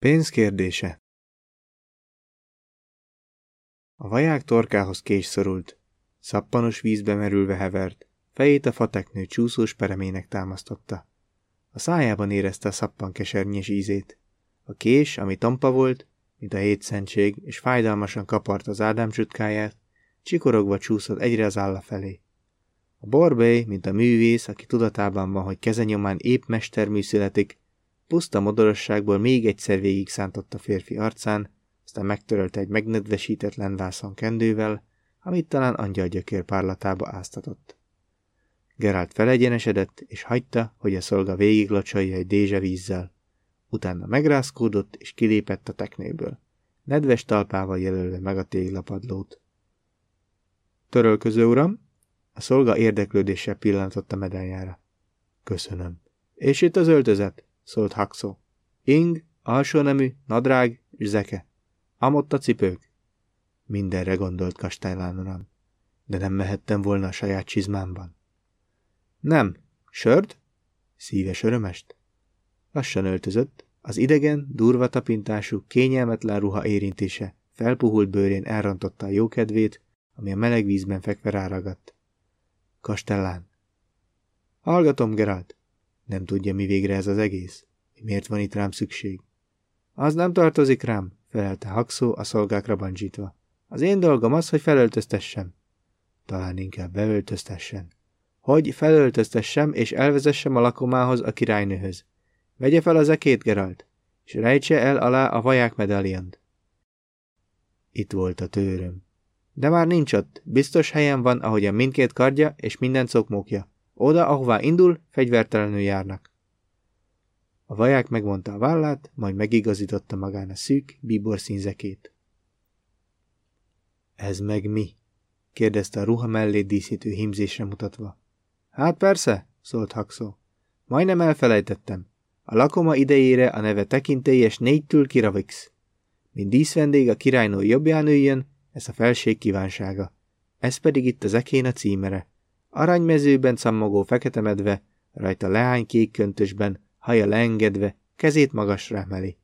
Pénz A vaják torkához kés szorult, szappanos vízbe merülve hevert, fejét a fateknő csúszós peremének támasztotta. A szájában érezte a szappan kesernyés ízét. A kés, ami tompa volt, mint a hétszentség, és fájdalmasan kapart az Ádám csutkáját, csikorogva csúszott egyre az álla felé. A borbély, mint a művész, aki tudatában van, hogy kezenyomán épp mestermű születik, puszta modorosságból még egyszer végig szántott a férfi arcán, aztán megtörölte egy megnedvesítetlen vászon kendővel, amit talán angyalgyökér párlatába áztatott. Gerált felegyenesedett, és hagyta, hogy a szolga végiglocsolja egy dézse vízzel. Utána megrázkódott, és kilépett a teknéből, nedves talpával jelölve meg a téglapadlót. Törölköző uram? A szolga érdeklődéssel pillantott a medányára. Köszönöm. És itt az öltözet? Szólt Haxo. Ing, alsó nemű, nadrág és zeke. Amott a cipők? Mindenre gondolt Kastellán uram. De nem mehettem volna a saját csizmámban. Nem. Sörd? Szíves örömest? Lassan öltözött, az idegen, durva tapintású, kényelmetlen ruha érintése felpuhult bőrén elrontotta a jókedvét, ami a meleg vízben fekve ráragadt. Kastellán. Hallgatom, Geralt. Nem tudja, mi végre ez az egész. Miért van itt rám szükség? Az nem tartozik rám, felelte Haxó a szolgákra bancsítva. Az én dolgom az, hogy felöltöztessem. Talán inkább beöltöztessen. Hogy felöltöztessem és elvezessem a lakomához a királynőhöz. Vegye fel az ekét, Geralt, és rejtse el alá a vaják medaljont. Itt volt a tőröm. De már nincs ott, biztos helyen van, ahogyan mindkét kardja és minden cokmókja. Oda, ahová indul, fegyvertelenül járnak. A vaják megmondta a vállát, majd megigazította magán a szűk, bíbor színzekét. Ez meg mi? kérdezte a ruha mellé díszítő hímzésre mutatva. Hát persze, szólt Haxó. Majdnem elfelejtettem. A lakoma idejére a neve tekintélyes négytől kiravix. Mint díszvendég a királynő jobbján üljön, ez a felség kívánsága. Ez pedig itt az ekén a címere. Aranymezőben cammogó fekete medve, rajta leány kék köntösben, haja leengedve, kezét magasra emeli.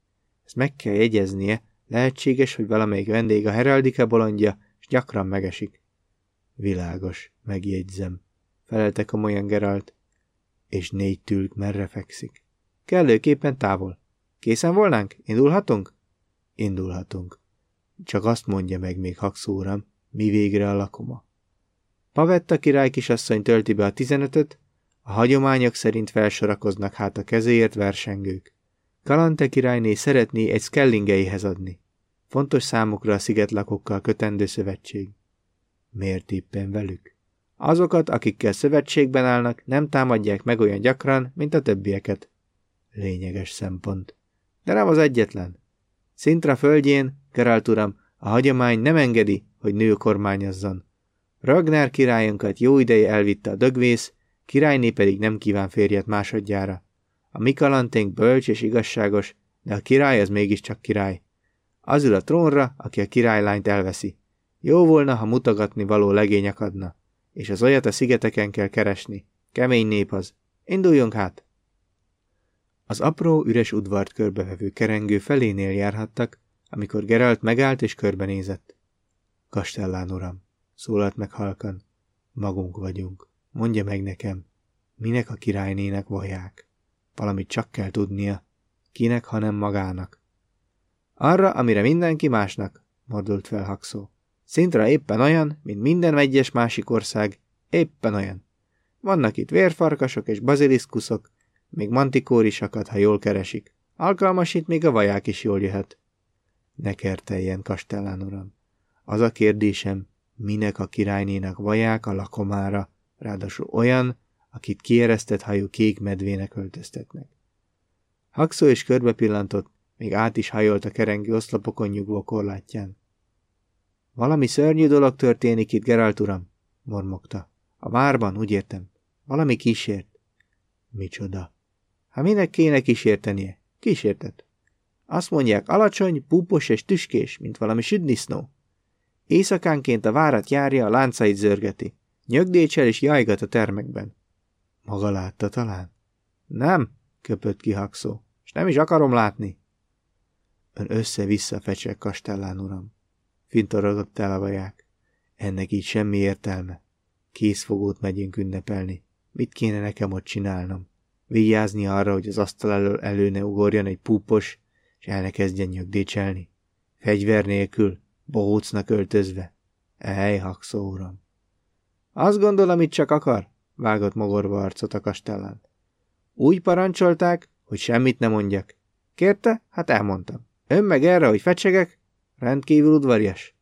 Ezt meg kell jegyeznie, lehetséges, hogy valamelyik vendég a heraldika bolondja, és gyakran megesik. Világos, megjegyzem, felelte komolyan Geralt, és négy tülk merre fekszik. Kellőképpen távol. Készen volnánk? Indulhatunk? Indulhatunk. Csak azt mondja meg még Haxóram, mi végre a lakoma. Pavetta király kisasszony tölti be a tizenötöt, a hagyományok szerint felsorakoznak hát a kezéért versengők. Kalante királyné szeretné egy Skellingeihez adni. Fontos számukra a szigetlakokkal kötendő szövetség. Miért éppen velük? Azokat, akikkel szövetségben állnak, nem támadják meg olyan gyakran, mint a többieket. Lényeges szempont. De nem az egyetlen. Szintra földjén, Geralt uram, a hagyomány nem engedi, hogy nő kormányozzon. Ragnar királyunkat jó ideje elvitte a dögvész, királyné pedig nem kíván férjet másodjára. A mi kalanténk bölcs és igazságos, de a király az mégiscsak király. Az ül a trónra, aki a királylányt elveszi. Jó volna, ha mutogatni való legény akadna, és az olyat a szigeteken kell keresni. Kemény nép az. Induljunk hát! Az apró, üres udvart körbevevő kerengő felénél járhattak, amikor Geralt megállt és körbenézett. Kastellán, uram, szólalt meg halkan. Magunk vagyunk. Mondja meg nekem, minek a királynének vaják? Valamit csak kell tudnia. Kinek, hanem magának. Arra, amire mindenki másnak, mordult fel Haxó. Szintra éppen olyan, mint minden egyes másik ország, éppen olyan. Vannak itt vérfarkasok és baziliszkuszok, még mantikórisakat, ha jól keresik. Alkalmas itt még a vaják is jól jöhet. Ne kerteljen, Kastellán uram. Az a kérdésem, minek a királynének vaják a lakomára, ráadásul olyan, akit kieresztett hajú kék medvének öltöztetnek. Haxó is körbe pillantott, még át is hajolt a kerengő oszlopokon nyugvó korlátján. Valami szörnyű dolog történik itt, Geralt uram, mormogta. A várban, úgy értem. Valami kísért. Micsoda? Ha minek kéne kísértenie? Kísértet. Azt mondják, alacsony, púpos és tüskés, mint valami südnisznó. Éjszakánként a várat járja, a láncait zörgeti. Nyögdécsel és jajgat a termekben. Maga látta talán? Nem, köpött ki Haxó, és nem is akarom látni. Ön össze-vissza fecsek, Kastellán uram. Fintorodott el a vaják. Ennek így semmi értelme. Készfogót megyünk ünnepelni. Mit kéne nekem ott csinálnom? Vigyázni arra, hogy az asztal elől elő ne ugorjon egy púpos, és el ne kezdjen nyögdécselni. Fegyver nélkül, bohócnak öltözve. Ej, hakszó uram. Azt gondolom, itt csak akar, vágott mogorva arcot a kastellán. Úgy parancsolták, hogy semmit nem mondjak. Kérte? Hát elmondtam. Ön meg erre, hogy fecsegek? Rendkívül udvarias.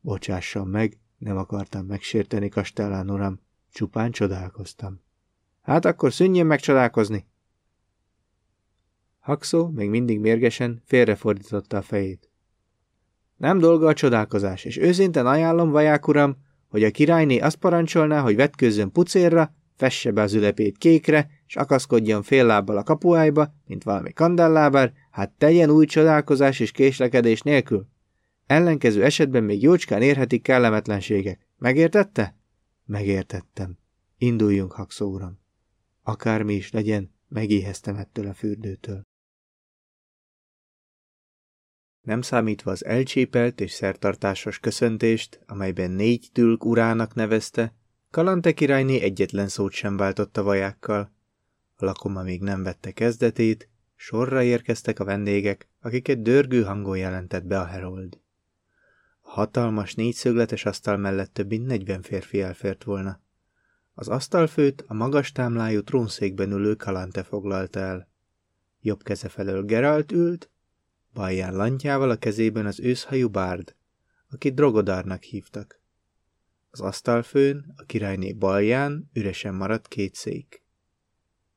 Bocsásson meg, nem akartam megsérteni Kastellán uram, csupán csodálkoztam. Hát akkor szűnjön meg csodálkozni. Haxo még mindig mérgesen félrefordította a fejét. Nem dolga a csodálkozás, és őszintén ajánlom, vaják uram, hogy a királyné azt parancsolná, hogy vetkőzzön pucérra, fesse be az ülepét kékre, és akaszkodjon fél lábbal a kapuájba, mint valami kandellábár, hát tegyen új csodálkozás és késlekedés nélkül. Ellenkező esetben még jócskán érhetik kellemetlenségek. Megértette? Megértettem. Induljunk, Haxó uram. Akármi is legyen, megéheztem ettől a fürdőtől. Nem számítva az elcsépelt és szertartásos köszöntést, amelyben négy tülk urának nevezte, Kalante királyné egyetlen szót sem váltott a vajákkal. A lakoma még nem vette kezdetét, sorra érkeztek a vendégek, akiket dörgő hangon jelentett be a herold. A hatalmas négyszögletes asztal mellett több mint negyven férfi elfért volna. Az asztalfőt a magas támlájú trónszékben ülő Kalante foglalta el. Jobb keze felől Geralt ült, balján lantjával a kezében az őszhajú bárd, akit Drogodárnak hívtak. Az asztalfőn, a királyné balján üresen maradt két szék.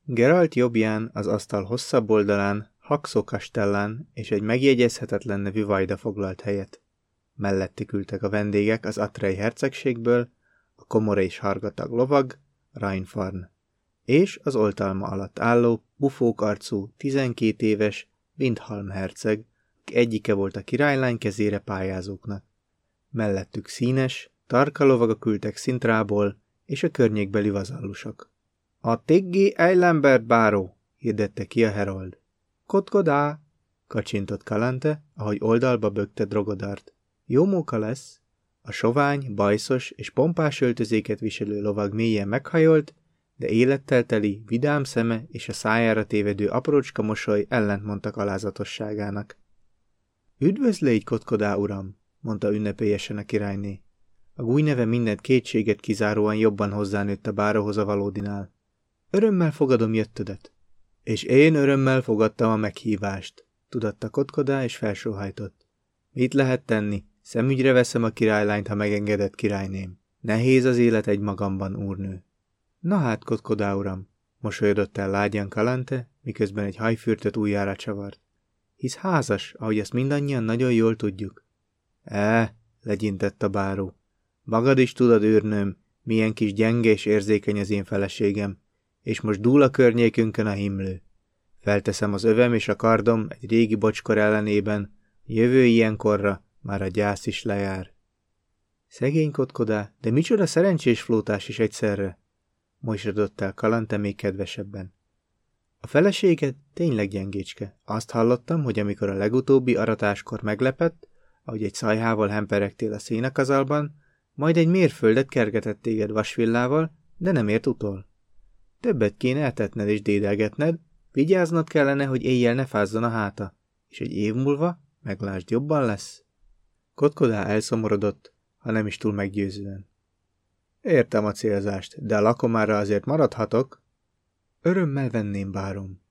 Geralt jobbján, az asztal hosszabb oldalán, Haxo Kastellán és egy megjegyezhetetlen nevű vajda foglalt helyet. Mellettük ültek a vendégek az Atrei hercegségből, a komora és hargatag lovag, Reinfarn, és az oltalma alatt álló, bufók arcú, tizenkét éves, Windhalm herceg, egyike volt a királylány kezére pályázóknak. Mellettük színes, tarka lovagok ültek szintrából, és a környékbeli vazallusok. A Tiggi Eilembert báró, hirdette ki a herold. Kotkodá, kacsintott Kalante, ahogy oldalba bökte Drogodart. Jó móka lesz. A sovány, bajszos és pompás öltözéket viselő lovag mélyen meghajolt, de élettel teli, vidám szeme és a szájára tévedő aprócska mosoly ellentmondtak alázatosságának. Üdvözlégy, kotkodá, uram, mondta ünnepélyesen a királyné. A gúj neve mindent kétséget kizáróan jobban hozzánőtt a bárohoz a valódinál. Örömmel fogadom jöttödet. És én örömmel fogadtam a meghívást, tudatta kotkodá és felsóhajtott. Mit lehet tenni? Szemügyre veszem a királylányt, ha megengedett királyném. Nehéz az élet egy magamban, úrnő. Na hát, kotkodá, uram, mosolyodott el lágyan Kalante, miközben egy hajfürtöt újjára csavart. Hisz házas, ahogy ezt mindannyian nagyon jól tudjuk. E, legyintett a báró. Magad is tudod, őrnőm, milyen kis gyenge és érzékeny az én feleségem, és most dúl a környékünkön a himlő. Felteszem az övem és a kardom egy régi bocskor ellenében, jövő ilyenkorra már a gyász is lejár. Szegény kotkodá, de micsoda szerencsés flótás is egyszerre, mosolyodott el Kalante még kedvesebben. A feleséget tényleg gyengécske. Azt hallottam, hogy amikor a legutóbbi aratáskor meglepett, ahogy egy szajhával hemperegtél a szénakazalban, majd egy mérföldet kergetett téged vasvillával, de nem ért utol. Többet kéne eltetned és dédelgetned, vigyáznod kellene, hogy éjjel ne fázzon a háta, és egy év múlva meglásd jobban lesz. Kotkodá elszomorodott, ha nem is túl meggyőzően. Értem a célzást, de a lakomára azért maradhatok. Örömmel venném, bárom.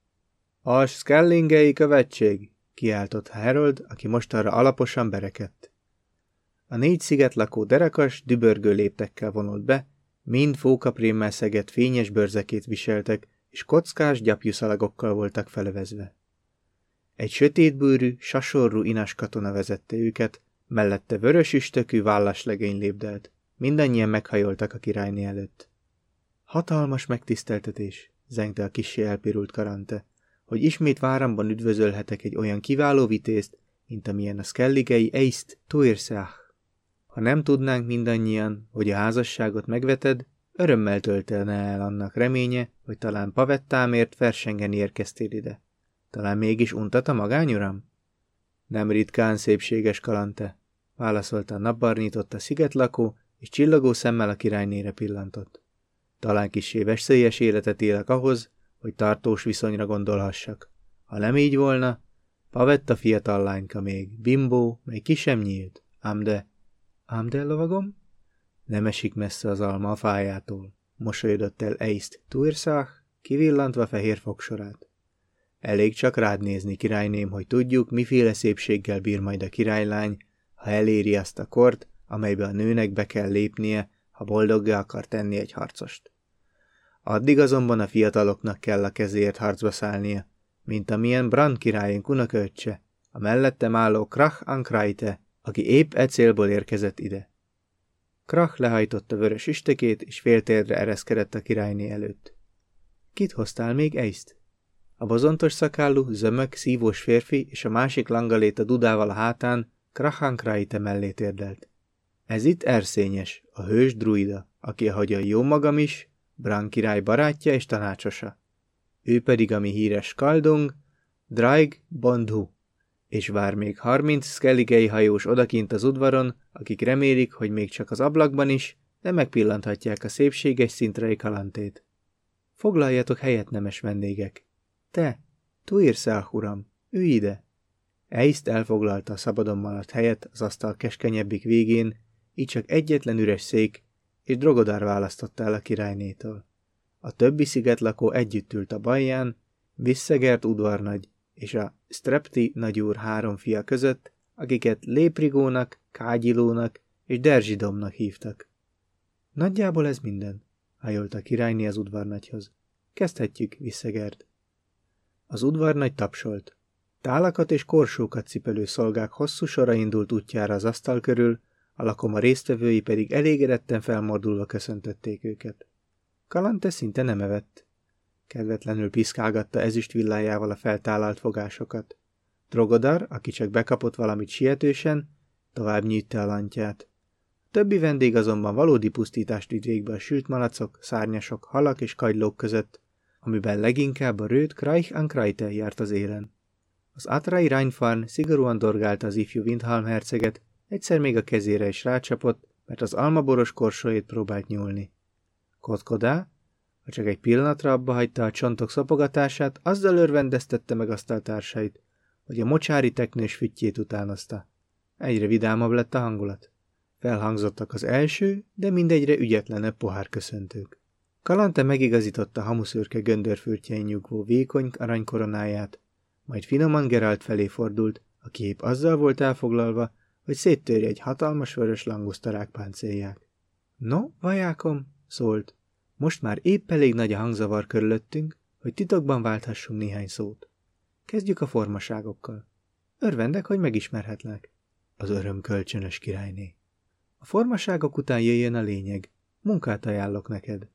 A Skellingei követség, kiáltott Harold, aki mostanra alaposan berekedt. A négy sziget lakó derekas, dübörgő léptekkel vonult be, mind fókaprémmel szegett fényes bőrzekét viseltek, és kockás gyapjuszalagokkal voltak felevezve. Egy sötétbőrű, sasorú inas katona vezette őket, mellette vörös üstökű vállaslegény lépdelt. Mindannyian meghajoltak a királyné előtt. Hatalmas megtiszteltetés, zengte a kissé elpirult karante, hogy ismét váramban üdvözölhetek egy olyan kiváló vitézt, mint amilyen a skelligei Eist Tuirsach. Ha nem tudnánk mindannyian, hogy a házasságot megveted, örömmel töltene el annak reménye, hogy talán pavettámért versengeni érkeztél ide. Talán mégis untat a magányuram? Nem ritkán szépséges kalante, válaszolta a napbarnított a szigetlakó, és csillagó szemmel a királynére pillantott. Talán kisé veszélyes életet élek ahhoz, hogy tartós viszonyra gondolhassak. Ha nem így volna, Pavetta fiatal lányka még, bimbó, mely ki sem nyílt, ám de... Ám de, lovagom? Nem esik messze az alma a fájától, mosolyodott el Eist Tuirszach, kivillantva fehér fogsorát. Elég csak rád nézni, királyném, hogy tudjuk, miféle szépséggel bír majd a királylány, ha eléri azt a kort, amelybe a nőnek be kell lépnie, ha boldoggá akar tenni egy harcost. Addig azonban a fiataloknak kell a kezéért harcba szállnia, mint amilyen Brand királyunk unoköccse, a mellettem álló Krach Ankraite, aki épp e célból érkezett ide. Krach lehajtotta vörös üstekét, és féltérdre ereszkedett a királyné előtt. Kit hoztál még Eiszt? A bozontos szakállú, zömök, szívós férfi és a másik langalét a dudával a hátán Krachankráite mellé térdelt. Ez itt Erszényes, a hős druida, aki ahogy a jó magam is, Bran király barátja és tanácsosa. Ő pedig a mi híres Kaldung, Draig Bondhu, és vár még harminc skelligei hajós odakint az udvaron, akik remélik, hogy még csak az ablakban is, de megpillanthatják a szépséges szintrei kalantét. Foglaljatok helyet, nemes vendégek. Te, Tuirszál, uram, ülj ide! Eiszt elfoglalta a szabadon maradt helyet az asztal keskenyebbik végén, így csak egyetlen üres szék, és Drogodár választotta el a királynétől. A többi szigetlakó együtt ült a bajján, Visszegert udvarnagy és a Strepti nagyúr három fia között, akiket Léprigónak, Kágyilónak és Derzsidomnak hívtak. Nagyjából ez minden, hajolt a királyné az udvarnagyhoz. Kezdhetjük, Visszegert. Az udvarnagy tapsolt. Tálakat és korsókat cipelő szolgák hosszú sora indult útjára az asztal körül, a lakoma résztvevői pedig elégedetten felmordulva köszöntötték őket. Kalante szinte nem evett. Kedvetlenül piszkálgatta ezüst villájával a feltállalt fogásokat. Drogodar, aki csak bekapott valamit sietősen, tovább nyűtte a lantját. A többi vendég azonban valódi pusztítást vitt végbe a sült malacok, szárnyasok, halak és kagylók között, amiben leginkább a rőt Kraich an járt az élen. Az Atrai Rheinfarn szigorúan dorgálta az ifjú Windhalm herceget, egyszer még a kezére is rácsapott, mert az almaboros korsóét próbált nyúlni. Kotkodá, ha csak egy pillanatra abba hagyta a csontok szopogatását, azzal örvendeztette meg asztaltársait, hogy a mocsári teknős füttyét utánozta. Egyre vidámabb lett a hangulat. Felhangzottak az első, de mindegyre ügyetlenebb pohárköszöntők. Kalante megigazította hamuszőrke göndörfürtjein nyugvó vékony aranykoronáját, majd finoman Geralt felé fordult, aki épp azzal volt elfoglalva, hogy széttörje egy hatalmas vörös langusztarák páncélják. No, vajákom, szólt. Most már épp elég nagy a hangzavar körülöttünk, hogy titokban válthassunk néhány szót. Kezdjük a formaságokkal. Örvendek, hogy megismerhetlek. Az öröm kölcsönös királyné. A formaságok után jöjjön a lényeg. Munkát ajánlok neked.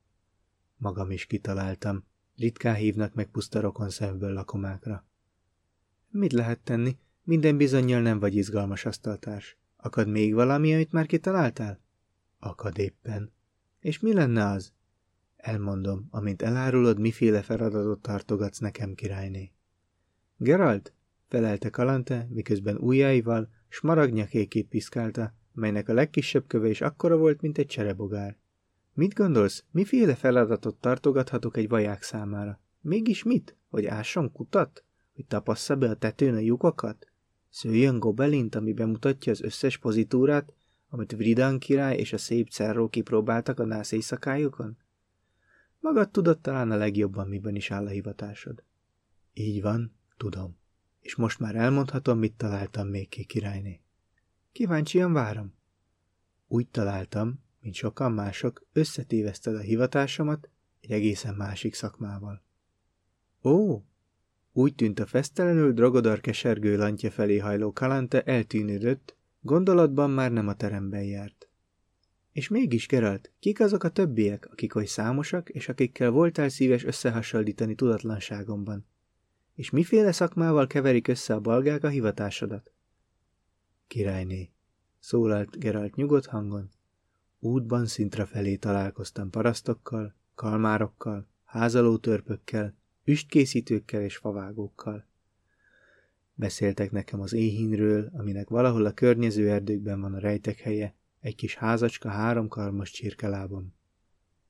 Magam is kitaláltam. Ritkán hívnak meg puszta rokon szemből lakomákra. Mit lehet tenni? Minden bizonyal nem vagy izgalmas asztaltárs. Akad még valami, amit már kitaláltál? Akad éppen. És mi lenne az? Elmondom, amint elárulod, miféle feladatot tartogatsz nekem, királyné. Geralt, felelte Kalante, miközben ujjaival smaragdnyakékét piszkálta, melynek a legkisebb köve is akkora volt, mint egy cserebogár. Mit gondolsz, miféle feladatot tartogathatok egy vaják számára? Mégis mit? Hogy ásson kutat? Hogy tapassza be a tetőn a lyukakat? Szőjön gobelint, ami bemutatja az összes pozitúrát, amit Vridan király és a szép Cerró kipróbáltak a nász éjszakájukon? Magad tudod talán a legjobban, miben is áll a hivatásod. Így van, tudom. És most már elmondhatom, mit találtam még ki, királyné. Kíváncsian várom. Úgy találtam, mint sokan mások, összetéveszted a hivatásomat egy egészen másik szakmával. Ó, úgy tűnt a fesztelenül drogodar kesergő lantja felé hajló kalante eltűnődött, gondolatban már nem a teremben járt. És mégis, Geralt, kik azok a többiek, akik oly számosak, és akikkel voltál szíves összehasonlítani tudatlanságomban? És miféle szakmával keverik össze a balgák a hivatásodat? Királyné, szólalt Geralt nyugodt hangon. Útban szintra felé találkoztam parasztokkal, kalmárokkal, házalótörpökkel, üstkészítőkkel és favágókkal. Beszéltek nekem az éhínről, aminek valahol a környező erdőkben van a rejtek helye, egy kis házacska három karmas csirkelában.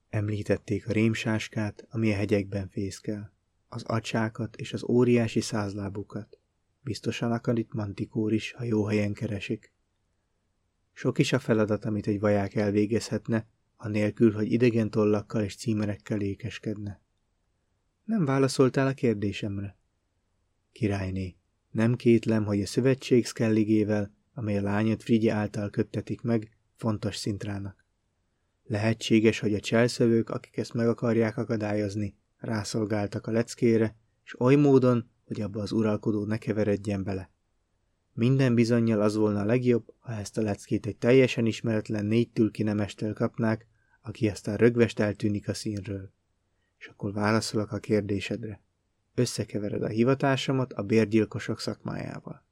Említették a rémsáskát, ami a hegyekben fészkel, az acsákat és az óriási százlábukat. Biztosan akad itt mantikór is, ha jó helyen keresik. Sok is a feladat, amit egy vaják elvégezhetne, anélkül, hogy idegen tollakkal és címerekkel ékeskedne. Nem válaszoltál a kérdésemre. Királyné, nem kétlem, hogy a szövetség Skelligével, amely a lányot Frigye által köttetik meg, fontos szintrának. Lehetséges, hogy a cselszövők, akik ezt meg akarják akadályozni, rászolgáltak a leckére, és oly módon, hogy abba az uralkodó ne keveredjen bele. Minden bizonyal az volna a legjobb, ha ezt a leckét egy teljesen ismeretlen négy tülki nemestől kapnák, aki aztán rögvest eltűnik a színről. És akkor válaszolok a kérdésedre. Összekevered a hivatásomat a bérgyilkosok szakmájával.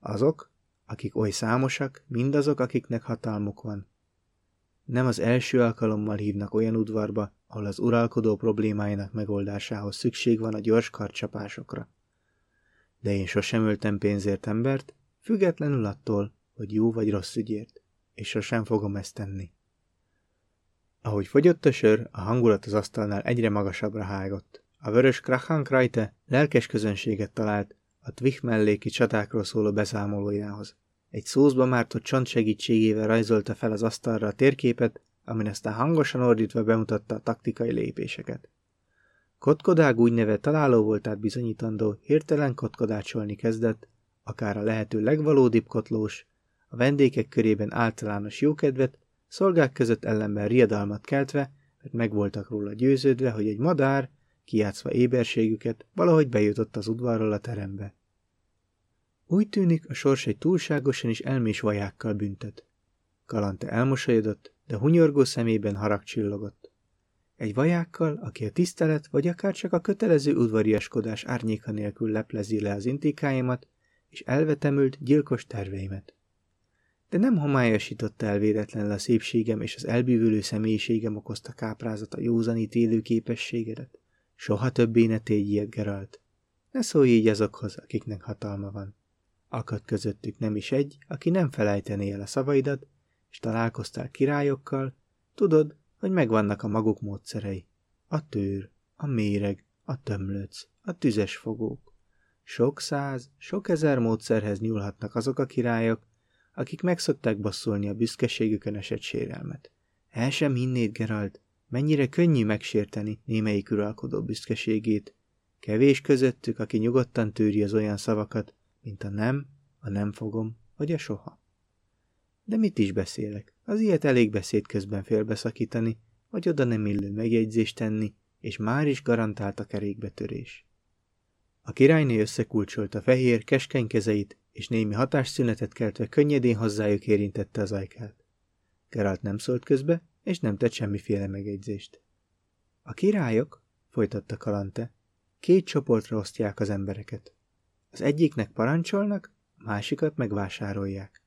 Azok, akik oly számosak, mindazok, akiknek hatalmuk van. Nem az első alkalommal hívnak olyan udvarba, ahol az uralkodó problémáinak megoldásához szükség van a gyors karcsapásokra. De én sosem öltem pénzért embert, függetlenül attól, hogy jó vagy rossz ügyért, és sosem fogom ezt tenni. Ahogy fogyott a sör, a hangulat az asztalnál egyre magasabbra hágott. A vörös Krachankrajte lelkes közönséget talált a Twich melléki csatákról szóló beszámolójához. Egy szózba mártott csont segítségével rajzolta fel az asztalra a térképet, amin aztán hangosan ordítva bemutatta a taktikai lépéseket. Kotkodág neve találó voltát bizonyítandó, hirtelen kotkodácsolni kezdett, akár a lehető legvalódibb kotlós, a vendégek körében általános jókedvet, szolgák között ellenben riadalmat keltve, mert meg voltak róla győződve, hogy egy madár, kiátszva éberségüket, valahogy bejutott az udvarról a terembe. Úgy tűnik, a sors egy túlságosan is elmés vajákkal büntet. Kalante elmosolyodott, de hunyorgó szemében harag csillogott. Egy vajákkal, aki a tisztelet, vagy akár csak a kötelező udvariaskodás árnyéka nélkül leplezi le az intikáimat, és elvetemült gyilkos terveimet. De nem homályosította el véletlenül a szépségem és az elbűvölő személyiségem okozta káprázat a józanítélő képességedet. Soha többé ne tégy ilyet, Geralt. Ne szólj így azokhoz, akiknek hatalma van. Akad közöttük nem is egy, aki nem felejtené el a szavaidat, és találkoztál királyokkal, tudod, hogy megvannak a maguk módszerei. A tőr, a méreg, a tömlöc, a tüzes fogók. Sok száz, sok ezer módszerhez nyúlhatnak azok a királyok, akik megszokták basszolni a büszkeségükön esett sérelmet. El sem hinnéd, Geralt, mennyire könnyű megsérteni némelyik uralkodó büszkeségét. Kevés közöttük, aki nyugodtan tűri az olyan szavakat, mint a nem, a nem fogom, vagy a soha. De mit is beszélek? Az ilyet elég beszéd közben félbeszakítani, vagy oda nem illő megjegyzést tenni, és már is garantált a kerékbetörés. A királyné összekulcsolta fehér, keskeny kezeit, és némi hatásszünetet keltve könnyedén hozzájuk érintette az ajkát. Geralt nem szólt közbe, és nem tett semmiféle megjegyzést. A királyok, folytatta Kalante, két csoportra osztják az embereket. Az egyiknek parancsolnak, másikat megvásárolják.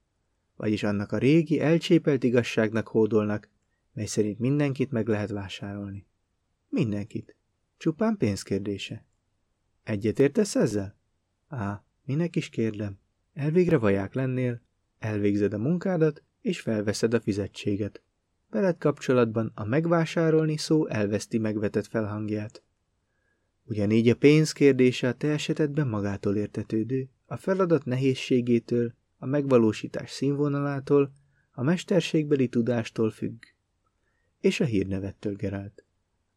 Vagyis annak a régi, elcsépelt igazságnak hódolnak, mely szerint mindenkit meg lehet vásárolni. Mindenkit. Csupán pénzkérdése. Egyetértesz ezzel? Á, minek is kérdem. Elvégre vaják lennél, elvégzed a munkádat, és felveszed a fizetséget. Veled kapcsolatban a megvásárolni szó elveszti megvetett felhangját. Ugyanígy a pénz kérdése a te esetedben magától értetődő, a feladat nehézségétől, a megvalósítás színvonalától, a mesterségbeli tudástól függ. És a hírnevettől Gerált.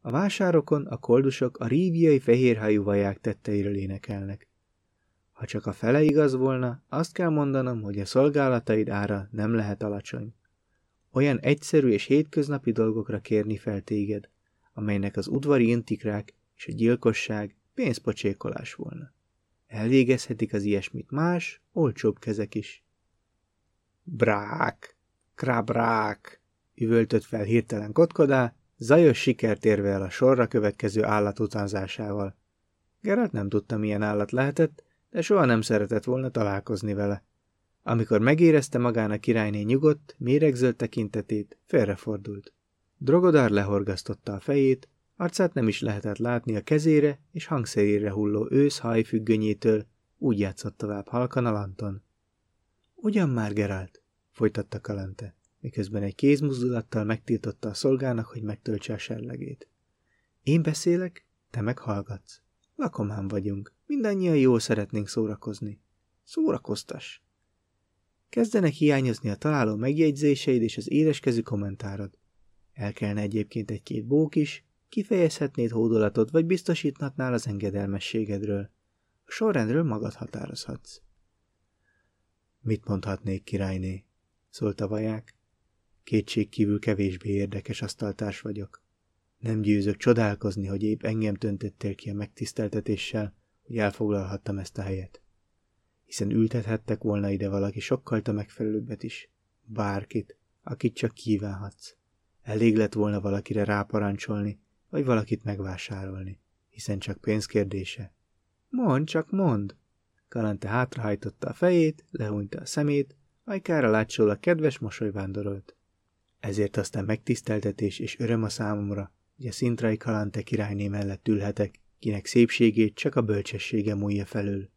A vásárokon a koldusok a ríviai fehérhajú vaják tetteiről énekelnek. Ha csak a fele igaz volna, azt kell mondanom, hogy a szolgálataid ára nem lehet alacsony. Olyan egyszerű és hétköznapi dolgokra kérni fel téged, amelynek az udvari intikrák és a gyilkosság pénzpocsékolás volna. Elvégezhetik az ilyesmit más, olcsóbb kezek is. Brák, krabrák, üvöltött fel hirtelen kotkodá, zajos sikert érve el a sorra következő állat utánzásával. Geralt nem tudta, milyen állat lehetett, de soha nem szeretett volna találkozni vele. Amikor megérezte magának királyné nyugodt, méregzöld tekintetét, félrefordult. Drogodár lehorgasztotta a fejét, arcát nem is lehetett látni a kezére és hangszerére hulló ősz hajfüggönyétől, úgy játszott tovább halkan a lanton. Ugyan már, Geralt, folytatta Kalante, miközben egy kézmozdulattal megtiltotta a szolgának, hogy megtöltse a serlegét. Én beszélek, te meg hallgatsz. Lakomán vagyunk, mindannyian jól szeretnénk szórakozni. Szórakoztas! Kezdenek hiányozni a találó megjegyzéseid és az éreskezű kommentárod. El kellene egyébként egy-két bók is, kifejezhetnéd hódolatod, vagy biztosíthatnál az engedelmességedről. A sorrendről magad határozhatsz. Mit mondhatnék, királyné? szólt a vaják. Kétség kívül kevésbé érdekes asztaltárs vagyok. Nem győzök csodálkozni, hogy épp engem töntöttél ki a megtiszteltetéssel, hogy elfoglalhattam ezt a helyet. Hiszen ültethettek volna ide valaki sokkal a megfelelőbbet is. Bárkit, akit csak kívánhatsz. Elég lett volna valakire ráparancsolni, vagy valakit megvásárolni, hiszen csak pénzkérdése. Mond, csak mond! Kalante hátrahajtotta a fejét, lehúnyta a szemét, ajkára látszólag kedves mosoly vándorolt. Ezért aztán megtiszteltetés és öröm a számomra, hogy a szintrai Kalante királyné mellett ülhetek, kinek szépségét csak a bölcsessége múlja felől.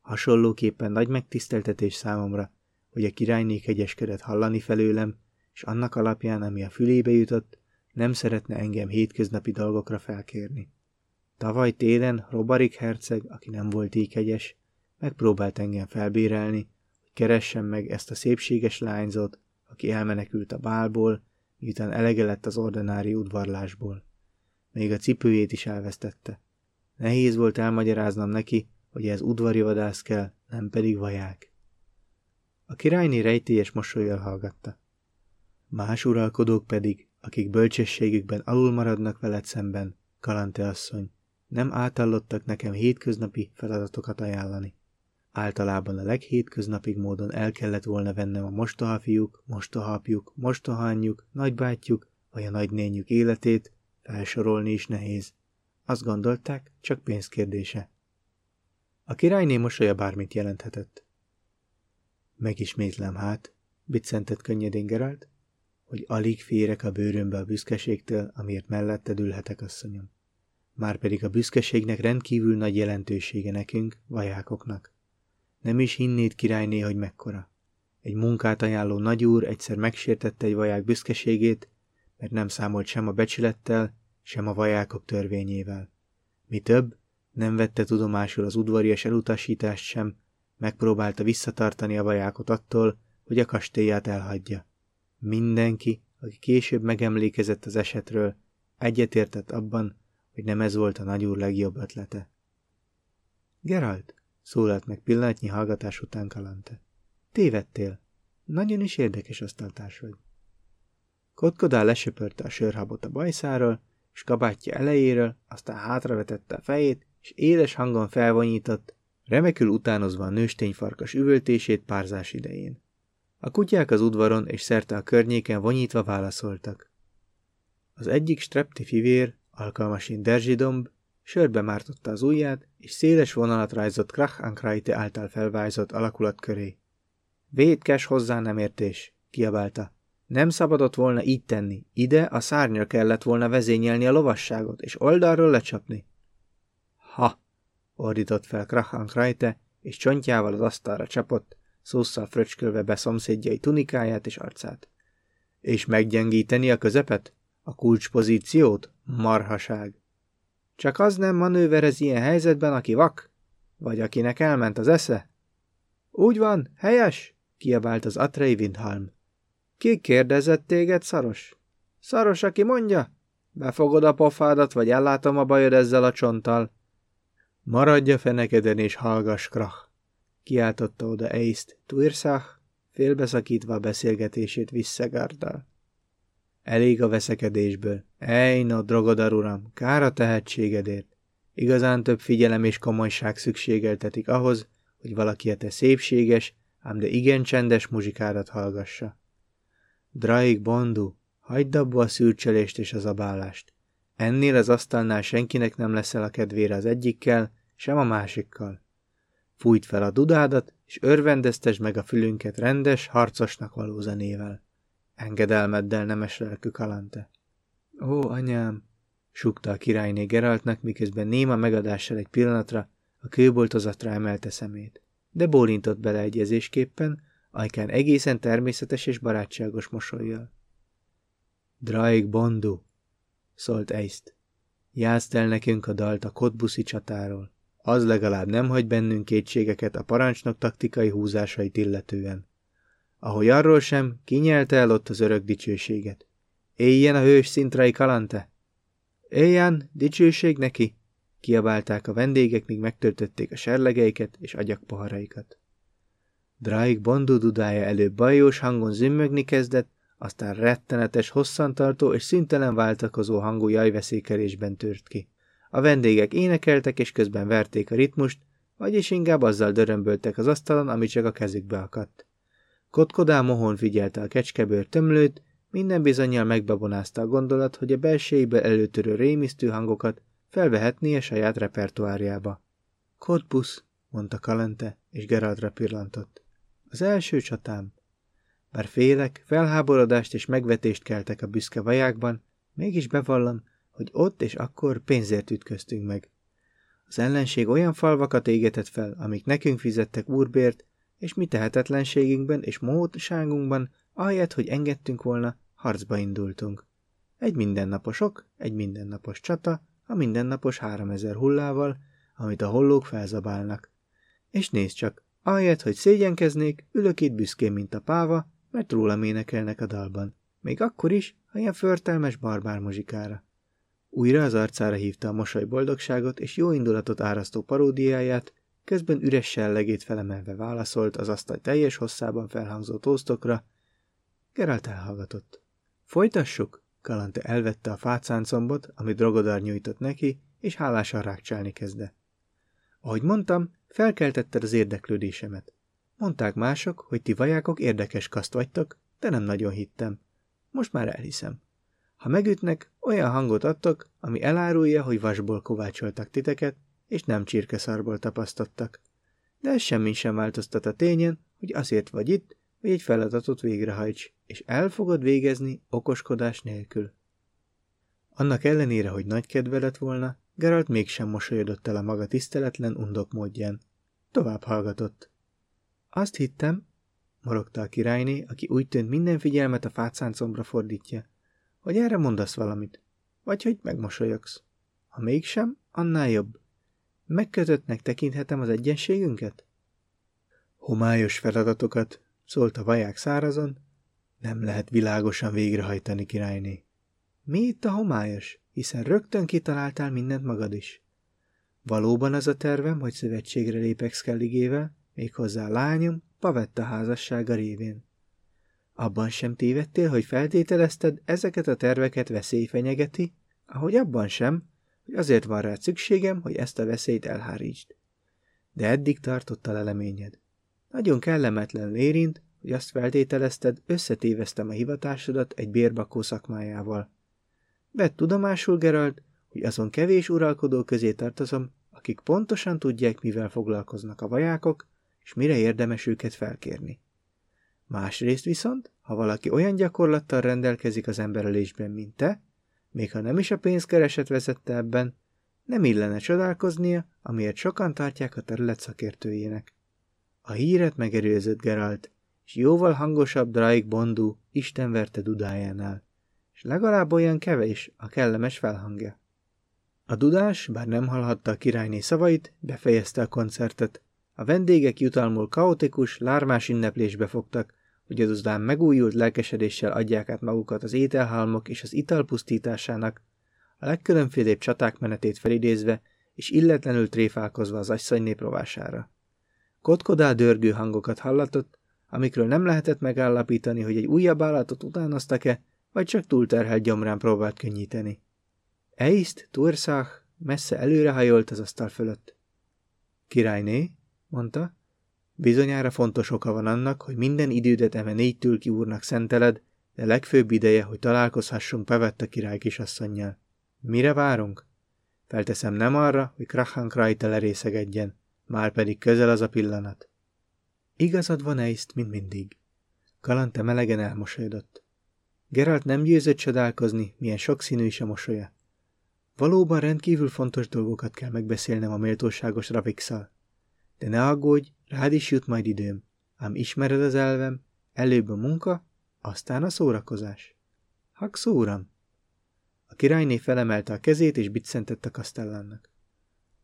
Hasonlóképpen nagy megtiszteltetés számomra, hogy a királyné kegyeskedett hallani felőlem, és annak alapján, ami a fülébe jutott, nem szeretne engem hétköznapi dolgokra felkérni. Tavaly télen Robarik herceg, aki nem volt így kegyes, megpróbált engem felbérelni, hogy keressem meg ezt a szépséges lányzót, aki elmenekült a bálból, miután elege lett az ordinári udvarlásból. Még a cipőjét is elvesztette. Nehéz volt elmagyaráznom neki, hogy ez udvari vadász kell, nem pedig vaják. A királyné rejtélyes mosolyjal hallgatta. Más uralkodók pedig, akik bölcsességükben alul maradnak veled szemben, Kalante asszony, nem átallottak nekem hétköznapi feladatokat ajánlani. Általában a leghétköznapig módon el kellett volna vennem a mostohafiúk, mostohapjuk, mostohanyjuk, nagybátyjuk vagy a nagynényük életét, felsorolni is nehéz. Azt gondolták, csak pénzkérdése. A királyné mosolya bármit jelenthetett. Megismétlem hát, biccentett könnyedén Geralt, hogy alig férek a bőrömbe a büszkeségtől, amiért melletted ülhetek, asszonyom. Márpedig a büszkeségnek rendkívül nagy jelentősége nekünk, vajákoknak. Nem is hinnéd királyné, hogy mekkora. Egy munkát ajánló nagyúr egyszer megsértette egy vaják büszkeségét, mert nem számolt sem a becsülettel, sem a vajákok törvényével. Mi több, nem vette tudomásul az udvarias elutasítást sem, megpróbálta visszatartani a vajákot attól, hogy a kastélyát elhagyja. Mindenki, aki később megemlékezett az esetről, egyetértett abban, hogy nem ez volt a nagyúr legjobb ötlete. Geralt, szólalt meg pillanatnyi hallgatás után Kalante. Tévedtél. Nagyon is érdekes asztaltárs vagy. Kotkodál lesöpörte a sörhabot a bajszáról, és kabátja elejéről, aztán hátravetette a fejét, és éles hangon felvonyított, remekül utánozva a nőstényfarkas üvöltését párzás idején. A kutyák az udvaron és szerte a környéken vonyítva válaszoltak. Az egyik strepti fivér, alkalmasint Derzsidomb, sörbe mártotta az ujját, és széles vonalat rajzott Krach Ankraite által felvájzott alakulat köré. Védkes hozzá nem értés, kiabálta. Nem szabadott volna így tenni, ide a szárnyra kellett volna vezényelni a lovasságot, és oldalról lecsapni. Ha! ordított fel Krach Ankraite, és csontjával az asztalra csapott, szószal fröcskölve be szomszédjai tunikáját és arcát. És meggyengíteni a közepet? A kulcspozíciót? Marhaság. Csak az nem manőverez ilyen helyzetben, aki vak? Vagy akinek elment az esze? Úgy van, helyes, kiabált az Atrei Windhalm. Ki kérdezett téged, szaros? Szaros, aki mondja? Befogod a pofádat, vagy ellátom a bajod ezzel a csonttal? Maradj a fenekeden és hallgass, krach! kiáltotta oda Eiszt Tuirsach, félbeszakítva a beszélgetését visszagárdal. Elég a veszekedésből. Ejna, drogodar uram, kár a tehetségedért. Igazán több figyelem és komolyság szükségeltetik ahhoz, hogy valaki a te szépséges, ám de igen csendes muzsikádat hallgassa. Draig Bondu, hagyd abba a szürcselést és az abálást. Ennél az asztalnál senkinek nem leszel a kedvére az egyikkel, sem a másikkal. Fújt fel a dudádat, és örvendeztes meg a fülünket rendes, harcosnak való zenével. Engedelmeddel nemes lelkű kalante. Ó, anyám, sukta a királyné Geraltnak, miközben néma megadással egy pillanatra a kőboltozatra emelte szemét, de bólintott beleegyezésképpen, ajkán egészen természetes és barátságos mosolyjal. Draig Bondu, szólt Eist. Játszd el nekünk a dalt a Kotbuszi csatáról. Az legalább nem hagy bennünk kétségeket a parancsnok taktikai húzásait illetően. Ahogy arról sem, kinyelte el ott az örök dicsőséget. Éljen a hős szintrai kalante! Éljen, dicsőség neki! Kiabálták a vendégek, míg megtöltötték a serlegeiket és agyakpoharaikat. Draig Bondu dudája előbb bajós hangon zümmögni kezdett, aztán rettenetes, hosszantartó és szintelen váltakozó hangú jajveszékelésben tört ki. A vendégek énekeltek, és közben verték a ritmust, vagyis inkább azzal dörömböltek az asztalon, ami csak a kezükbe akadt. Kotkodá mohon figyelte a kecskebőr tömlőt, minden bizonyal megbabonázta a gondolat, hogy a belsejébe előtörő rémisztő hangokat felvehetnie saját repertoárjába. Kotbusz, mondta Kalente, és Geraldra pillantott. Az első csatám. Bár félek, felháborodást és megvetést keltek a büszke vajákban, mégis bevallom, hogy ott és akkor pénzért ütköztünk meg. Az ellenség olyan falvakat égetett fel, amik nekünk fizettek úrbért, és mi tehetetlenségünkben és módságunkban, ahelyett, hogy engedtünk volna, harcba indultunk. Egy mindennaposok, egy mindennapos csata, a mindennapos háromezer hullával, amit a hollók felzabálnak. És nézd csak, ahelyett, hogy szégyenkeznék, ülök itt büszkén, mint a páva, mert rólam énekelnek a dalban. Még akkor is, ha ilyen förtelmes barbár muzsikára. Újra az arcára hívta a mosoly boldogságot és jó indulatot árasztó paródiáját, közben üres sellegét felemelve válaszolt az asztal teljes hosszában felhangzó tóztokra. Geralt elhallgatott. Folytassuk? Kalante elvette a fácáncombot, amit Drogodar nyújtott neki, és hálásan rákcsálni kezdte. Ahogy mondtam, felkeltetted az érdeklődésemet. Mondták mások, hogy ti vajákok érdekes kaszt vagytok, de nem nagyon hittem. Most már elhiszem. Ha megütnek, olyan hangot adtok, ami elárulja, hogy vasból kovácsoltak titeket, és nem csirkeszarból tapasztottak. De ez semmi sem változtat a tényen, hogy azért vagy itt, hogy egy feladatot végrehajts, és el fogod végezni okoskodás nélkül. Annak ellenére, hogy nagy kedve lett volna, Geralt mégsem mosolyodott el a maga tiszteletlen undok módján. Tovább hallgatott. Azt hittem, morogta a királyné, aki úgy tűnt minden figyelmet a fácáncombra fordítja, hogy erre mondasz valamit, vagy hogy megmosolyogsz. Ha mégsem, annál jobb. Megkötöttnek tekinthetem az egyenségünket? Homályos feladatokat, szólt a vaják szárazon, nem lehet világosan végrehajtani, királyné. Mi itt a homályos, hiszen rögtön kitaláltál mindent magad is. Valóban az a tervem, hogy szövetségre lépek Skelligével, méghozzá lányom Pavetta házassága révén. Abban sem tévedtél, hogy feltételezted, ezeket a terveket veszély fenyegeti, ahogy abban sem, hogy azért van rá szükségem, hogy ezt a veszélyt elhárítsd. De eddig tartott a leleményed. Nagyon kellemetlen érint, hogy azt feltételezted, összetéveztem a hivatásodat egy bérbakó szakmájával. Vedd tudomásul, Geralt, hogy azon kevés uralkodó közé tartozom, akik pontosan tudják, mivel foglalkoznak a vajákok, és mire érdemes őket felkérni. Másrészt viszont, ha valaki olyan gyakorlattal rendelkezik az emberelésben, mint te, még ha nem is a pénzkereset vezette ebben, nem illene csodálkoznia, amiért sokan tartják a terület szakértőjének. A híret megerőzött Geralt, és jóval hangosabb Draig Bondu istenverte dudájánál, és legalább olyan kevés a kellemes felhangja. A dudás, bár nem hallhatta a királyné szavait, befejezte a koncertet. A vendégek jutalmul kaotikus, lármás ünneplésbe fogtak, hogy azután megújult lelkesedéssel adják át magukat az ételhalmok és az ital pusztításának, a legkülönfélébb csaták menetét felidézve, és illetlenül tréfálkozva az asszony néprovására. Kotkodá dörgő hangokat hallatott, amikről nem lehetett megállapítani, hogy egy újabb állatot utánoztak-e, vagy csak túlterhelt gyomrán próbált könnyíteni. Eiszt, Turszach messze előrehajolt az asztal fölött. Királyné, mondta, bizonyára fontos oka van annak, hogy minden idődet eme négy tülki úrnak szenteled, de legfőbb ideje, hogy találkozhassunk Pevette király kisasszonynal. Mire várunk? Felteszem nem arra, hogy Krachank rajta lerészegedjen, már pedig közel az a pillanat. Igazad van Eiszt, mint mindig. Kalante melegen elmosolyodott. Geralt nem győzött csodálkozni, milyen sokszínű is a mosolya. Valóban rendkívül fontos dolgokat kell megbeszélnem a méltóságos Ravikszal. De ne aggódj, rád is jut majd időm, ám ismered az elvem, előbb a munka, aztán a szórakozás. Hakszó uram! A királyné felemelte a kezét és biccentett a kasztellánnak.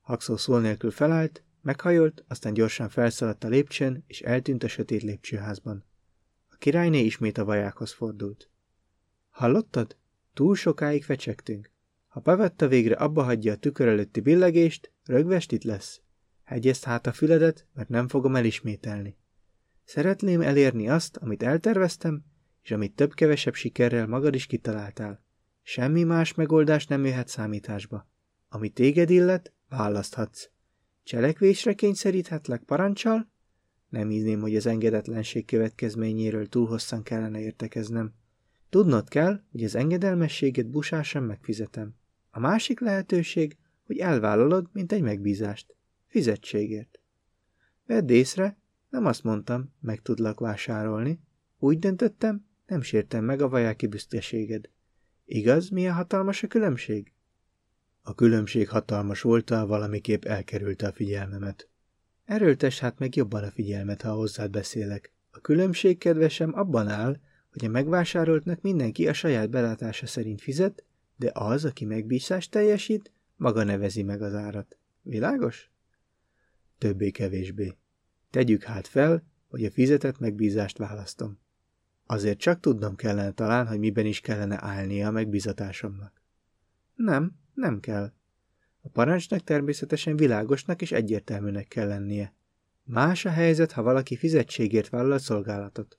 Hakszó szól nélkül felállt, meghajolt, aztán gyorsan felszaladt a lépcsőn, és eltűnt a sötét lépcsőházban. A királyné ismét a vajákhoz fordult. Hallottad? Túl sokáig fecsegtünk. Ha Pavetta végre abba hagyja a tükör előtti billegést, rögvestit lesz. Hegyezd hát a füledet, mert nem fogom elismételni. Szeretném elérni azt, amit elterveztem, és amit több-kevesebb sikerrel magad is kitaláltál. Semmi más megoldás nem jöhet számításba. Ami téged illet, választhatsz. Cselekvésre kényszeríthetlek parancsal? Nem ízném, hogy az engedetlenség következményéről túl hosszan kellene értekeznem. Tudnod kell, hogy az engedelmességet busásan megfizetem. A másik lehetőség, hogy elvállalod, mint egy megbízást. Fizetségért. Vedd észre, nem azt mondtam, meg tudlak vásárolni. Úgy döntöttem, nem sértem meg a vajáki büszkeséged. Igaz, milyen hatalmas a különbség? A különbség hatalmas volt, valamiképp elkerülte a figyelmemet. Erőltes hát meg jobban a figyelmet, ha hozzád beszélek. A különbség, kedvesem, abban áll, hogy a megvásároltnak mindenki a saját belátása szerint fizet, de az, aki megbízást teljesít, maga nevezi meg az árat. Világos? Többé-kevésbé. Tegyük hát fel, hogy a fizetett megbízást választom. Azért csak tudnom kellene talán, hogy miben is kellene állnia a megbízatásomnak. Nem, nem kell. A parancsnak természetesen világosnak és egyértelműnek kell lennie. Más a helyzet, ha valaki fizetségért vállal szolgálatot.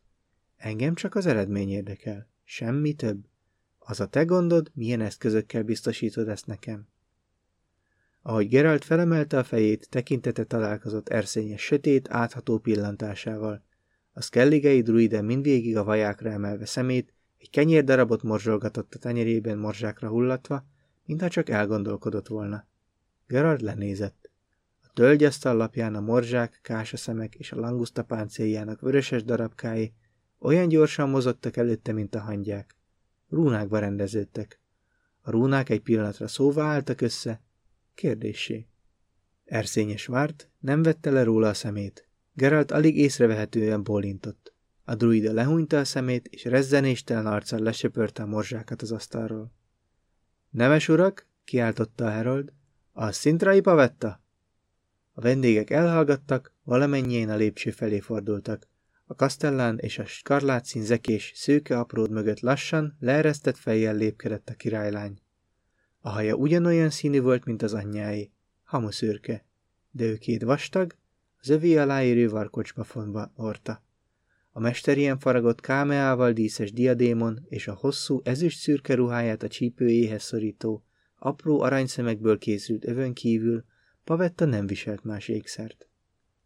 Engem csak az eredmény érdekel, semmi több. Az a te gondod, milyen eszközökkel biztosítod ezt nekem. Ahogy Geralt felemelte a fejét, tekintete találkozott erszényes sötét, átható pillantásával. A skelligei druide mindvégig a vajákra emelve szemét, egy kenyérdarabot morzsolgatott a tenyerében morzsákra hullatva, mintha csak elgondolkodott volna. Gerard lenézett. A tölgyasztal lapján a morzsák, kásaszemek és a languszta páncéljának vöröses darabkái olyan gyorsan mozogtak előtte, mint a hangyák. Rúnákba rendeződtek. A rúnák egy pillanatra szóvá álltak össze, kérdésé. Erszényes várt, nem vette le róla a szemét. Geralt alig észrevehetően bólintott. A druida lehúnyta a szemét, és rezzenéstelen arccal lesöpörte a morzsákat az asztalról. Nemes urak, kiáltotta a herold, a szintrai pavetta? A vendégek elhallgattak, valamennyien a lépcső felé fordultak. A kasztellán és a skarlátszín zekés szőke apród mögött lassan, leeresztett fejjel lépkedett a királylány. A haja ugyanolyan színű volt, mint az anyjáé, hamuszürke, de ő két vastag, az övé aláérő varkocsba fonva orta. A mester ilyen faragott kámeával díszes diadémon és a hosszú ezüst szürke ruháját a csípőjéhez szorító, apró aranyszemekből készült övön kívül Pavetta nem viselt más ékszert.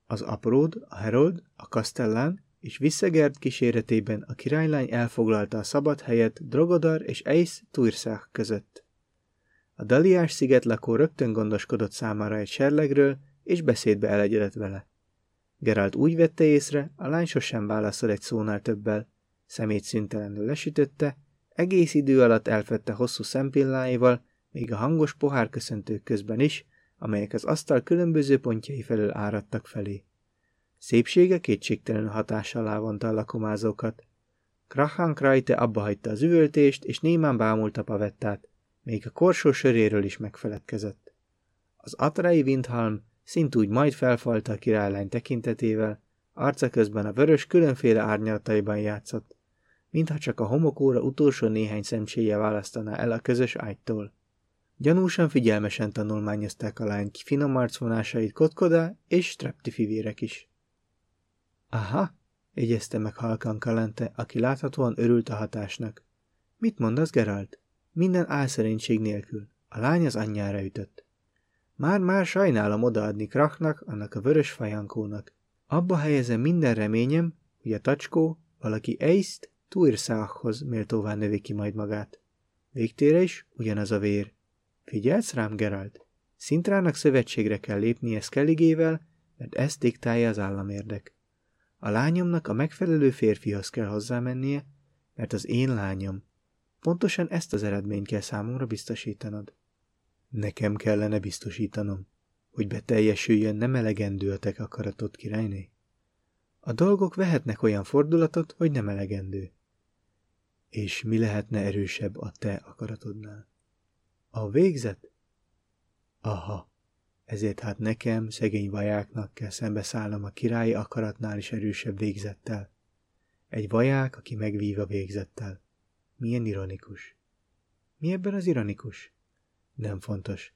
Az apród, a herold, a kasztellán és visszegert kíséretében a királylány elfoglalta a szabad helyet Drogodar és Eisz Tuirszák között. A Daliás sziget lakó rögtön gondoskodott számára egy serlegről, és beszédbe elegyedett vele. Geralt úgy vette észre, a lány sosem válaszol egy szónál többel, szemét szüntelenül lesütötte, egész idő alatt elfette hosszú szempilláival, még a hangos pohárköszöntők közben is, amelyek az asztal különböző pontjai felől áradtak felé. Szépsége kétségtelenül hatás alá vonta a lakomázókat. Krahan Krajte abba hagyta az üvöltést, és némán bámulta pavettát, még a korsó söréről is megfeledkezett. Az Atrai Windhalm szintúgy majd felfalta a királylány tekintetével, arca közben a vörös különféle árnyalataiban játszott, mintha csak a homokóra utolsó néhány szemcséje választaná el a közös ágytól. Gyanúsan figyelmesen tanulmányozták a lány finom arcvonásait Kotkoda és Strepti fivérek is. Aha, jegyezte meg halkan Kalente, aki láthatóan örült a hatásnak. Mit mondasz, Geralt? Minden álszerénység nélkül. A lány az anyjára ütött. Már-már sajnálom odaadni Krachnak, annak a vörös fajankónak. Abba helyezem minden reményem, hogy a tacskó valaki Eiszt Tuirszához méltóvá növi ki majd magát. Végtére is ugyanaz a vér. Figyelsz rám, Geralt? Szintrának szövetségre kell lépnie Skelligével, mert ezt diktálja az államérdek. A lányomnak a megfelelő férfihoz kell hozzámennie, mert az én lányom. Pontosan ezt az eredményt kell számomra biztosítanod. Nekem kellene biztosítanom, hogy beteljesüljön nem elegendő a te akaratot, királyné. A dolgok vehetnek olyan fordulatot, hogy nem elegendő. És mi lehetne erősebb a te akaratodnál? A végzet? Aha, ezért hát nekem, szegény vajáknak kell szembeszállnom a királyi akaratnál is erősebb végzettel. Egy vaják, aki megvív a végzettel. Milyen ironikus. Mi ebben az ironikus? Nem fontos.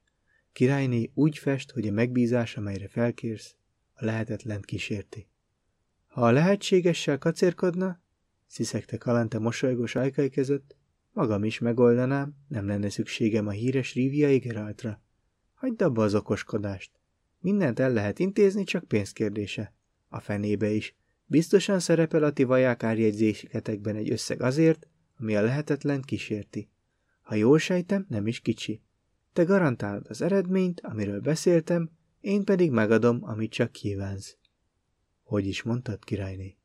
Királyné úgy fest, hogy a megbízás, amelyre felkérsz, a lehetetlent kísérti. Ha a lehetségessel kacérkodna, sziszegte Kalante mosolygós ajkai között, magam is megoldanám, nem lenne szükségem a híres Riviai Geraltra. Hagyd abba az okoskodást. Mindent el lehet intézni, csak pénzkérdése. A fenébe is. Biztosan szerepel a ti vaják árjegyzésetekben egy összeg azért, ami a lehetetlen kísérti. Ha jól sejtem, nem is kicsi. Te garantálod az eredményt, amiről beszéltem, én pedig megadom, amit csak kívánsz. Hogy is mondtad, királyné?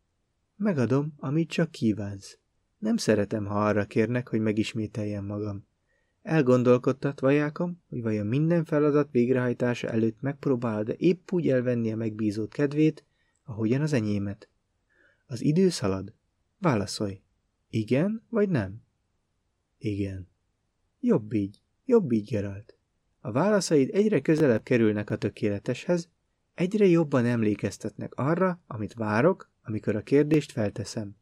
Megadom, amit csak kívánsz. Nem szeretem, ha arra kérnek, hogy megismételjem magam. Elgondolkodtat, vajákom, hogy vajon minden feladat végrehajtása előtt megpróbálod-e épp úgy elvenni a megbízott kedvét, ahogyan az enyémet. Az idő szalad? Válaszolj. Igen vagy nem? Igen. Jobb így, jobb így, Geralt. A válaszaid egyre közelebb kerülnek a tökéleteshez, egyre jobban emlékeztetnek arra, amit várok, amikor a kérdést felteszem.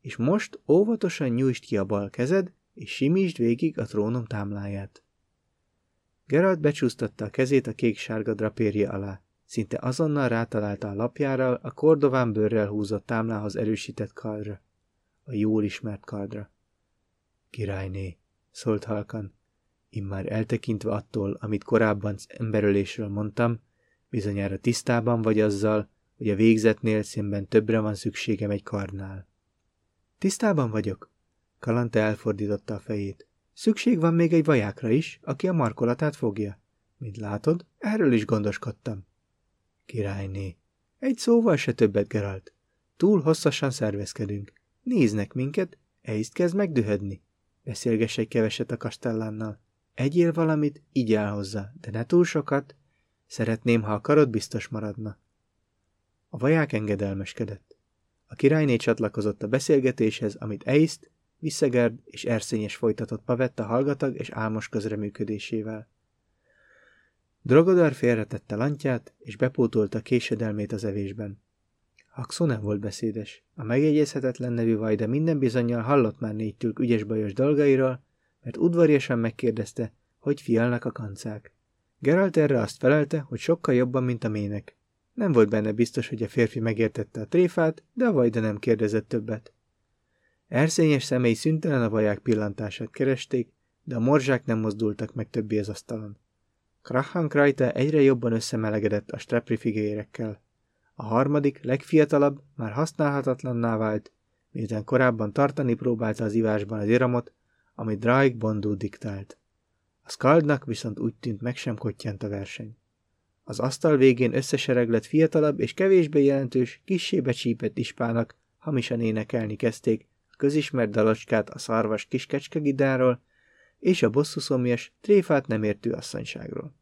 És most óvatosan nyújtsd ki a bal kezed, és simítsd végig a trónom támláját. Geralt becsúsztatta a kezét a kék-sárga drapérje alá. Szinte azonnal rátalálta a lapjára a kordován bőrrel húzott támlához erősített kardra. A jól ismert kardra. Királyné, szólt halkan, immár eltekintve attól, amit korábban emberölésről mondtam, bizonyára tisztában vagy azzal, hogy a végzetnél szemben többre van szükségem egy karnál. Tisztában vagyok, Kalante elfordította a fejét. Szükség van még egy vajákra is, aki a markolatát fogja. Mint látod, erről is gondoskodtam. Királyné, egy szóval se többet, Geralt. Túl hosszasan szervezkedünk. Néznek minket, elhiszt kezd megdühödni. Beszélgess egy keveset a kastellánnal. Egyél valamit, így el hozzá, de ne túl sokat. Szeretném, ha a karod biztos maradna. A vaják engedelmeskedett. A királyné csatlakozott a beszélgetéshez, amit Eiszt Visszegerd és Erszényes folytatott Pavetta hallgatag és álmos közreműködésével. Drogodar félretette lantját, és bepótolta késedelmét az evésben. Haxó nem volt beszédes. A megjegyezhetetlen nevű Vajda minden bizonyal hallott már négytülk ügyes-bajos dolgairól, mert udvariasan megkérdezte, hogy fialnak a kancák. Geralt erre azt felelte, hogy sokkal jobban, mint a mének. Nem volt benne biztos, hogy a férfi megértette a tréfát, de a Vajda nem kérdezett többet. Erszényes szemei szüntelen a vaják pillantását keresték, de a morzsák nem mozdultak meg többé az asztalon. Krahan Krajta egyre jobban összemelegedett a strepri figérekkel. A harmadik, legfiatalabb, már használhatatlanná vált, miután korábban tartani próbálta az ivásban az iramot, amit Draig Bondú diktált. A Skaldnak viszont úgy tűnt meg sem kottyant a verseny. Az asztal végén összesereglett fiatalabb és kevésbé jelentős, kissé becsípett ispának hamisan énekelni kezdték, közismert dalocskát a szarvas kiskecskegidáról és a bosszuszomjas, tréfát nem értő asszonyságról.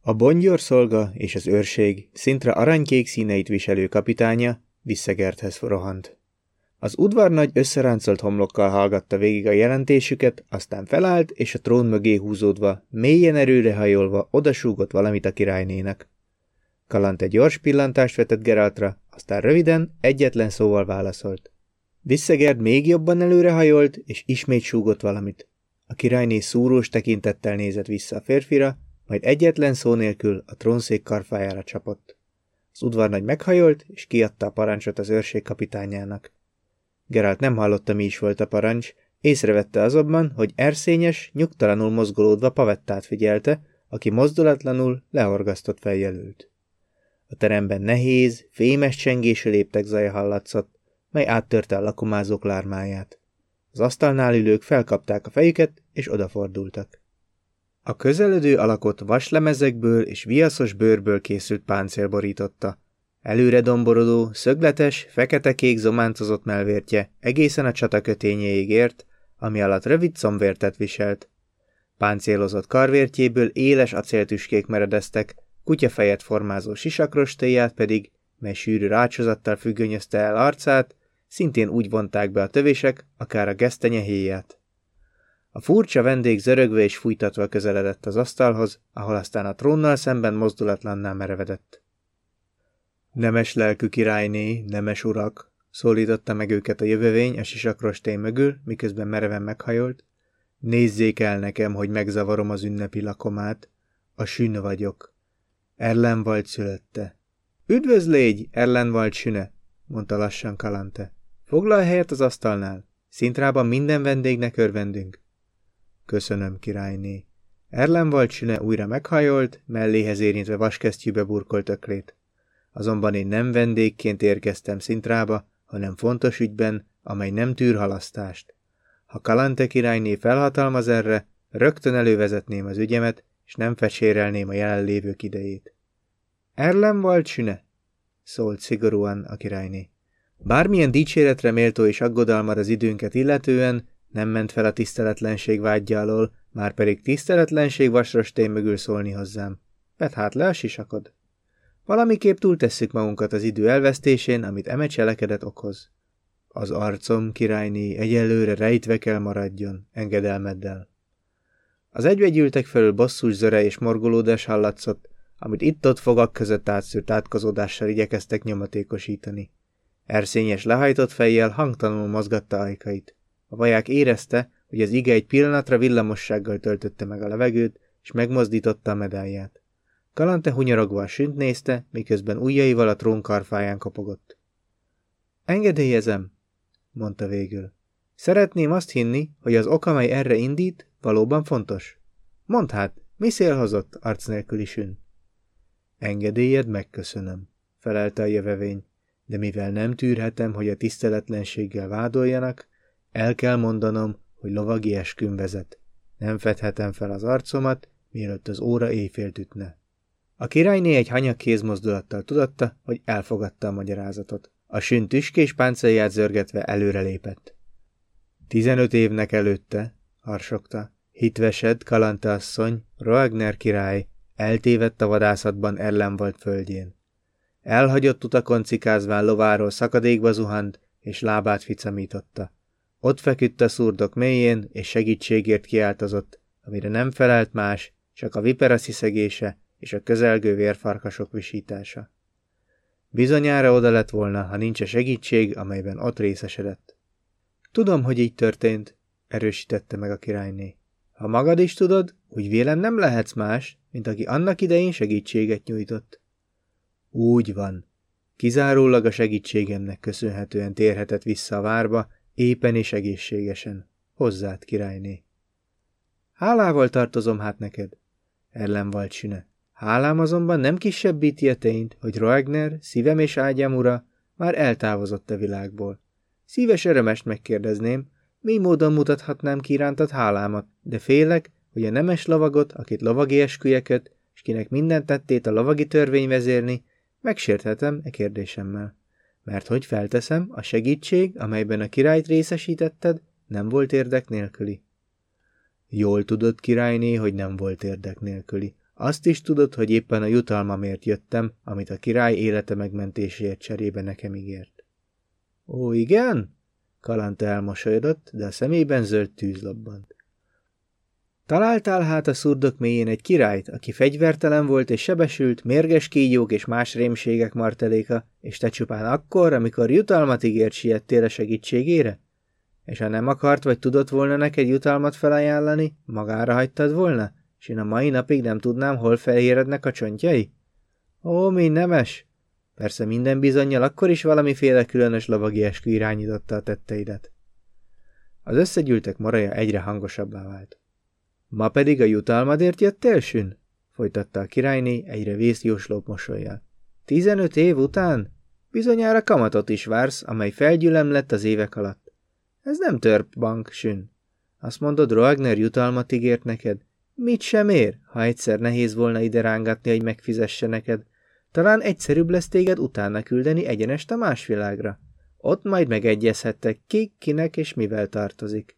A bongyor szolga és az őrség szintre aranykék színeit viselő kapitánya visszagerthez rohant. Az udvarnagy összeráncolt homlokkal hallgatta végig a jelentésüket, aztán felállt, és a trón mögé húzódva, mélyen erőre hajolva odasúgott valamit a királynének. Kalant egy gyors pillantást vetett Geraltra, aztán röviden, egyetlen szóval válaszolt. Visszegerd még jobban előrehajolt, és ismét súgott valamit. A királyné szúrós tekintettel nézett vissza a férfira, majd egyetlen szó nélkül a trónszék karfájára csapott. Az udvarnagy meghajolt, és kiadta a parancsot az őrség kapitányának. Geralt nem hallotta, mi is volt a parancs, észrevette azonban, hogy erszényes, nyugtalanul mozgolódva pavettát figyelte, aki mozdulatlanul, lehorgasztott feljelült. A teremben nehéz, fémes csengésű léptek zaja hallatszott, mely áttörte a lakomázók lármáját. Az asztalnál ülők felkapták a fejüket, és odafordultak. A közeledő alakot vaslemezekből és viaszos bőrből készült páncél borította. Előre domborodó, szögletes, fekete-kék zománcozott melvértje egészen a csata kötényéig ért, ami alatt rövid combvértet viselt. Páncélozott karvértjéből éles acéltüskék meredeztek, kutyafejet formázó sisakrostéját pedig, mely sűrű rácsozattal függönyözte el arcát, szintén úgy vonták be a tövések, akár a gesztenye héját. A furcsa vendég zörögve és fújtatva közeledett az asztalhoz, ahol aztán a trónnal szemben mozdulatlanná merevedett. Nemes lelkű királyné, nemes urak, szólította meg őket a jövővény a sisakrostély mögül, miközben mereven meghajolt. Nézzék el nekem, hogy megzavarom az ünnepi lakomát. A sűn vagyok. Erlenwald szülötte. Üdvözlégy, Erlenwald süne, mondta lassan Kalante. Foglalj helyet az asztalnál. Szintrában minden vendégnek örvendünk. Köszönöm, királyné. Erlenwald süne újra meghajolt, melléhez érintve vaskesztyűbe burkolt öklét. Azonban én nem vendégként érkeztem Szintrába, hanem fontos ügyben, amely nem tűr halasztást. Ha Kalante királyné felhatalmaz erre, rögtön elővezetném az ügyemet, és nem fecsérelném a jelenlévők idejét. Erlem volt süne? szólt szigorúan a királyné. Bármilyen dicséretre méltó és aggodalmar az időnket illetően, nem ment fel a tiszteletlenség vágyja alól, már pedig tiszteletlenség vasrostén mögül szólni hozzám. Vedd hát le a sisakod. Valamiképp túltesszük magunkat az idő elvesztésén, amit eme cselekedet okoz. Az arcom, királyné, egyelőre rejtve kell maradjon, engedelmeddel. Az egybegyűltek felül basszus zöre és morgolódás hallatszott, amit itt-ott fogak között átszűrt átkozódással igyekeztek nyomatékosítani. Erszényes lehajtott fejjel hangtalanul mozgatta ajkait. A vaják érezte, hogy az ige egy pillanatra villamossággal töltötte meg a levegőt, és megmozdította a medáját. Kalante hunyorogva a sünt nézte, miközben ujjaival a trón karfáján kopogott. Engedélyezem, mondta végül. Szeretném azt hinni, hogy az ok, amely erre indít, valóban fontos. Mondd hát, mi szél hozott arc nélküli sün? Engedélyed megköszönöm, felelte a jövevény, de mivel nem tűrhetem, hogy a tiszteletlenséggel vádoljanak, el kell mondanom, hogy lovagi esküm vezet. Nem fedhetem fel az arcomat, mielőtt az óra éjfélt ütne. A királyné egy hanyag kézmozdulattal tudatta, hogy elfogadta a magyarázatot. A sün tüskés páncélját zörgetve előrelépett. Tizenöt évnek előtte, harsogta, hitvesed, Kalanta asszony, Roagner király, eltévedt a vadászatban ellenvolt földjén. Elhagyott utakon cikázván lováról szakadékba zuhant, és lábát ficamította. Ott feküdt a szurdok mélyén, és segítségért kiáltozott, amire nem felelt más, csak a vipera sziszegése és a közelgő vérfarkasok visítása. Bizonyára oda lett volna, ha nincs a segítség, amelyben ott részesedett. Tudom, hogy így történt, erősítette meg a királyné. Ha magad is tudod, úgy vélem nem lehetsz más, mint aki annak idején segítséget nyújtott. Úgy van. Kizárólag a segítségemnek köszönhetően térhetett vissza a várba, éppen és egészségesen. Hozzád, királyné. Hálával tartozom hát neked, ellen süne. Hálám azonban nem kisebbíti a tényt, hogy Roegner, szívem és ágyam ura, már eltávozott a világból. Szíves örömest megkérdezném, mi módon mutathatnám ki hálámat, de félek, hogy a nemes lavagot, akit lovagi esküjeket, és kinek minden tettét a lovagi törvény vezérni, megsérthetem e kérdésemmel. Mert hogy felteszem, a segítség, amelyben a királyt részesítetted, nem volt érdek nélküli. Jól tudod, királyné, hogy nem volt érdek nélküli. Azt is tudod, hogy éppen a jutalmamért jöttem, amit a király élete megmentéséért cserébe nekem ígért. Ó, igen? Kalanta elmosolyodott, de a szemében zöld tűz lobbant. Találtál hát a szurdok mélyén egy királyt, aki fegyvertelen volt és sebesült, mérges kígyók és más rémségek marteléka, és te csupán akkor, amikor jutalmat ígért siettél a segítségére? És ha nem akart vagy tudott volna neked jutalmat felajánlani, magára hagytad volna? és én a mai napig nem tudnám, hol felérednek a csontjai? Ó, mi nemes! Persze minden bizonyal akkor is valamiféle különös lovagi eskü irányította a tetteidet. Az összegyűltek maraja egyre hangosabbá vált. Ma pedig a jutalmadért jöttél, Sün? folytatta a királyné egyre vészjóslóbb mosolyjal. Tizenöt év után? Bizonyára kamatot is vársz, amely felgyülem lett az évek alatt. Ez nem törp bank, Sün. Azt mondod, Roagner jutalmat ígért neked? Mit sem ér, ha egyszer nehéz volna ide rángatni, hogy megfizesse neked. Talán egyszerűbb lesz téged utána küldeni egyenest a más világra. Ott majd megegyezhettek ki, kinek és mivel tartozik.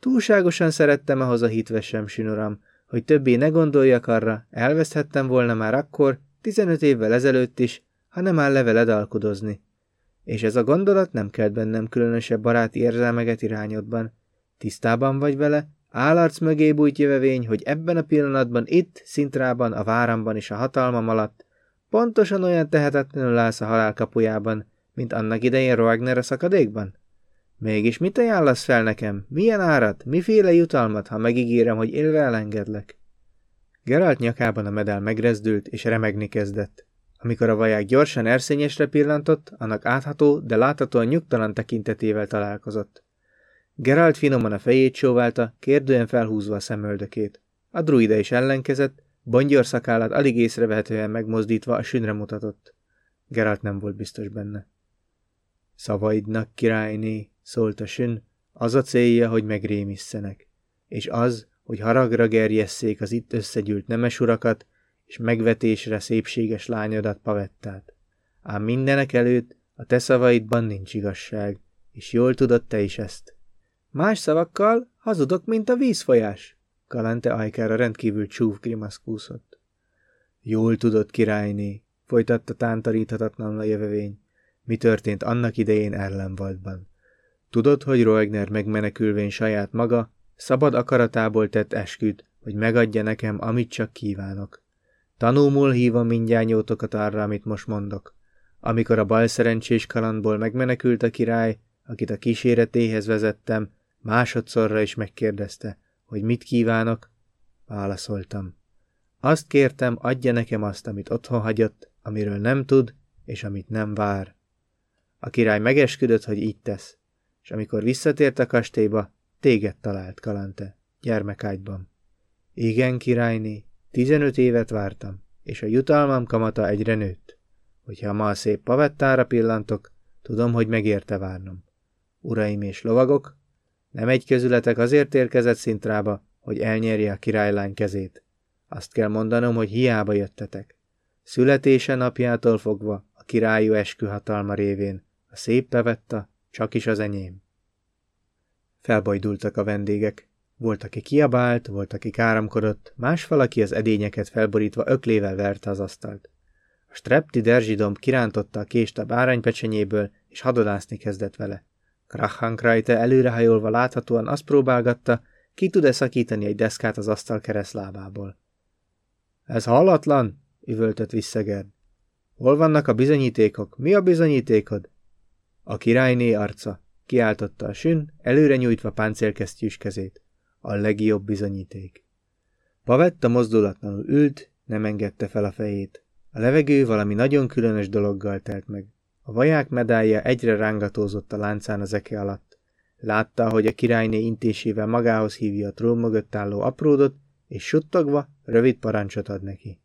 Túlságosan szerettem ahhoz a hitvesem, sinuram, hogy többé ne gondoljak arra, elveszthettem volna már akkor, 15 évvel ezelőtt is, ha nem áll leveled alkudozni. És ez a gondolat nem kelt bennem különösebb baráti érzelmeget irányodban. Tisztában vagy vele, állarc mögé bújt jövevény, hogy ebben a pillanatban itt, Szintrában, a váramban és a hatalmam alatt pontosan olyan tehetetlenül állsz a halál mint annak idején Roagner a szakadékban? Mégis mit ajánlasz fel nekem? Milyen árat? Miféle jutalmat, ha megígérem, hogy élve elengedlek? Geralt nyakában a medál megrezdült, és remegni kezdett. Amikor a vaják gyorsan erszényesre pillantott, annak átható, de láthatóan nyugtalan tekintetével találkozott. Geralt finoman a fejét csóválta, kérdően felhúzva a szemöldökét. A druida is ellenkezett, bongyor szakállát alig észrevehetően megmozdítva a sünre mutatott. Geralt nem volt biztos benne. Szavaidnak, királyné, szólt a sün, az a célja, hogy megrémisszenek, és az, hogy haragra gerjesszék az itt összegyűlt nemesurakat, és megvetésre szépséges lányodat pavettát. Ám mindenek előtt a te szavaidban nincs igazság, és jól tudod te is ezt. Más szavakkal hazudok, mint a vízfolyás. Kalante ajkára rendkívül csúf grimasz kúszott. Jól tudod, királyné, folytatta tántaríthatatlanul a jövevény. Mi történt annak idején Erlenwaldban? Tudod, hogy Roegner megmenekülvén saját maga, szabad akaratából tett esküt, hogy megadja nekem, amit csak kívánok. Tanulmul hívom mindjányótokat arra, amit most mondok. Amikor a balszerencsés kalandból megmenekült a király, akit a kíséretéhez vezettem, másodszorra is megkérdezte, hogy mit kívánok, válaszoltam. Azt kértem, adja nekem azt, amit otthon hagyott, amiről nem tud, és amit nem vár. A király megesküdött, hogy így tesz, és amikor visszatért a kastélyba, téged talált, Kalante, gyermekágyban. Igen, királyné, tizenöt évet vártam, és a jutalmam kamata egyre nőtt. Hogyha ma a szép pavettára pillantok, tudom, hogy megérte várnom. Uraim és lovagok, nem egy közületek azért érkezett szintrába, hogy elnyerje a királylány kezét. Azt kell mondanom, hogy hiába jöttetek. Születése napjától fogva a királyú eskühatalma révén a szép pevetta csak is az enyém. Felbajdultak a vendégek. Volt, aki kiabált, volt, aki káromkodott, más valaki az edényeket felborítva öklével verte az asztalt. A strepti derzsidomb kirántotta a kést a báránypecsenyéből, és hadodászni kezdett vele. Krachankrajte előrehajolva láthatóan azt próbálgatta, ki tud-e szakítani egy deszkát az asztal keresztlábából. Ez hallatlan, üvöltött vissza Gerd. Hol vannak a bizonyítékok? Mi a bizonyítékod? A királyné arca, kiáltotta a sün, előre nyújtva páncélkesztyűs kezét. A legjobb bizonyíték. Pavetta mozdulatlanul ült, nem engedte fel a fejét. A levegő valami nagyon különös dologgal telt meg. A vaják medálja egyre rángatózott a láncán az eke alatt. Látta, hogy a királyné intésével magához hívja a trón mögött álló apródot, és suttogva rövid parancsot ad neki.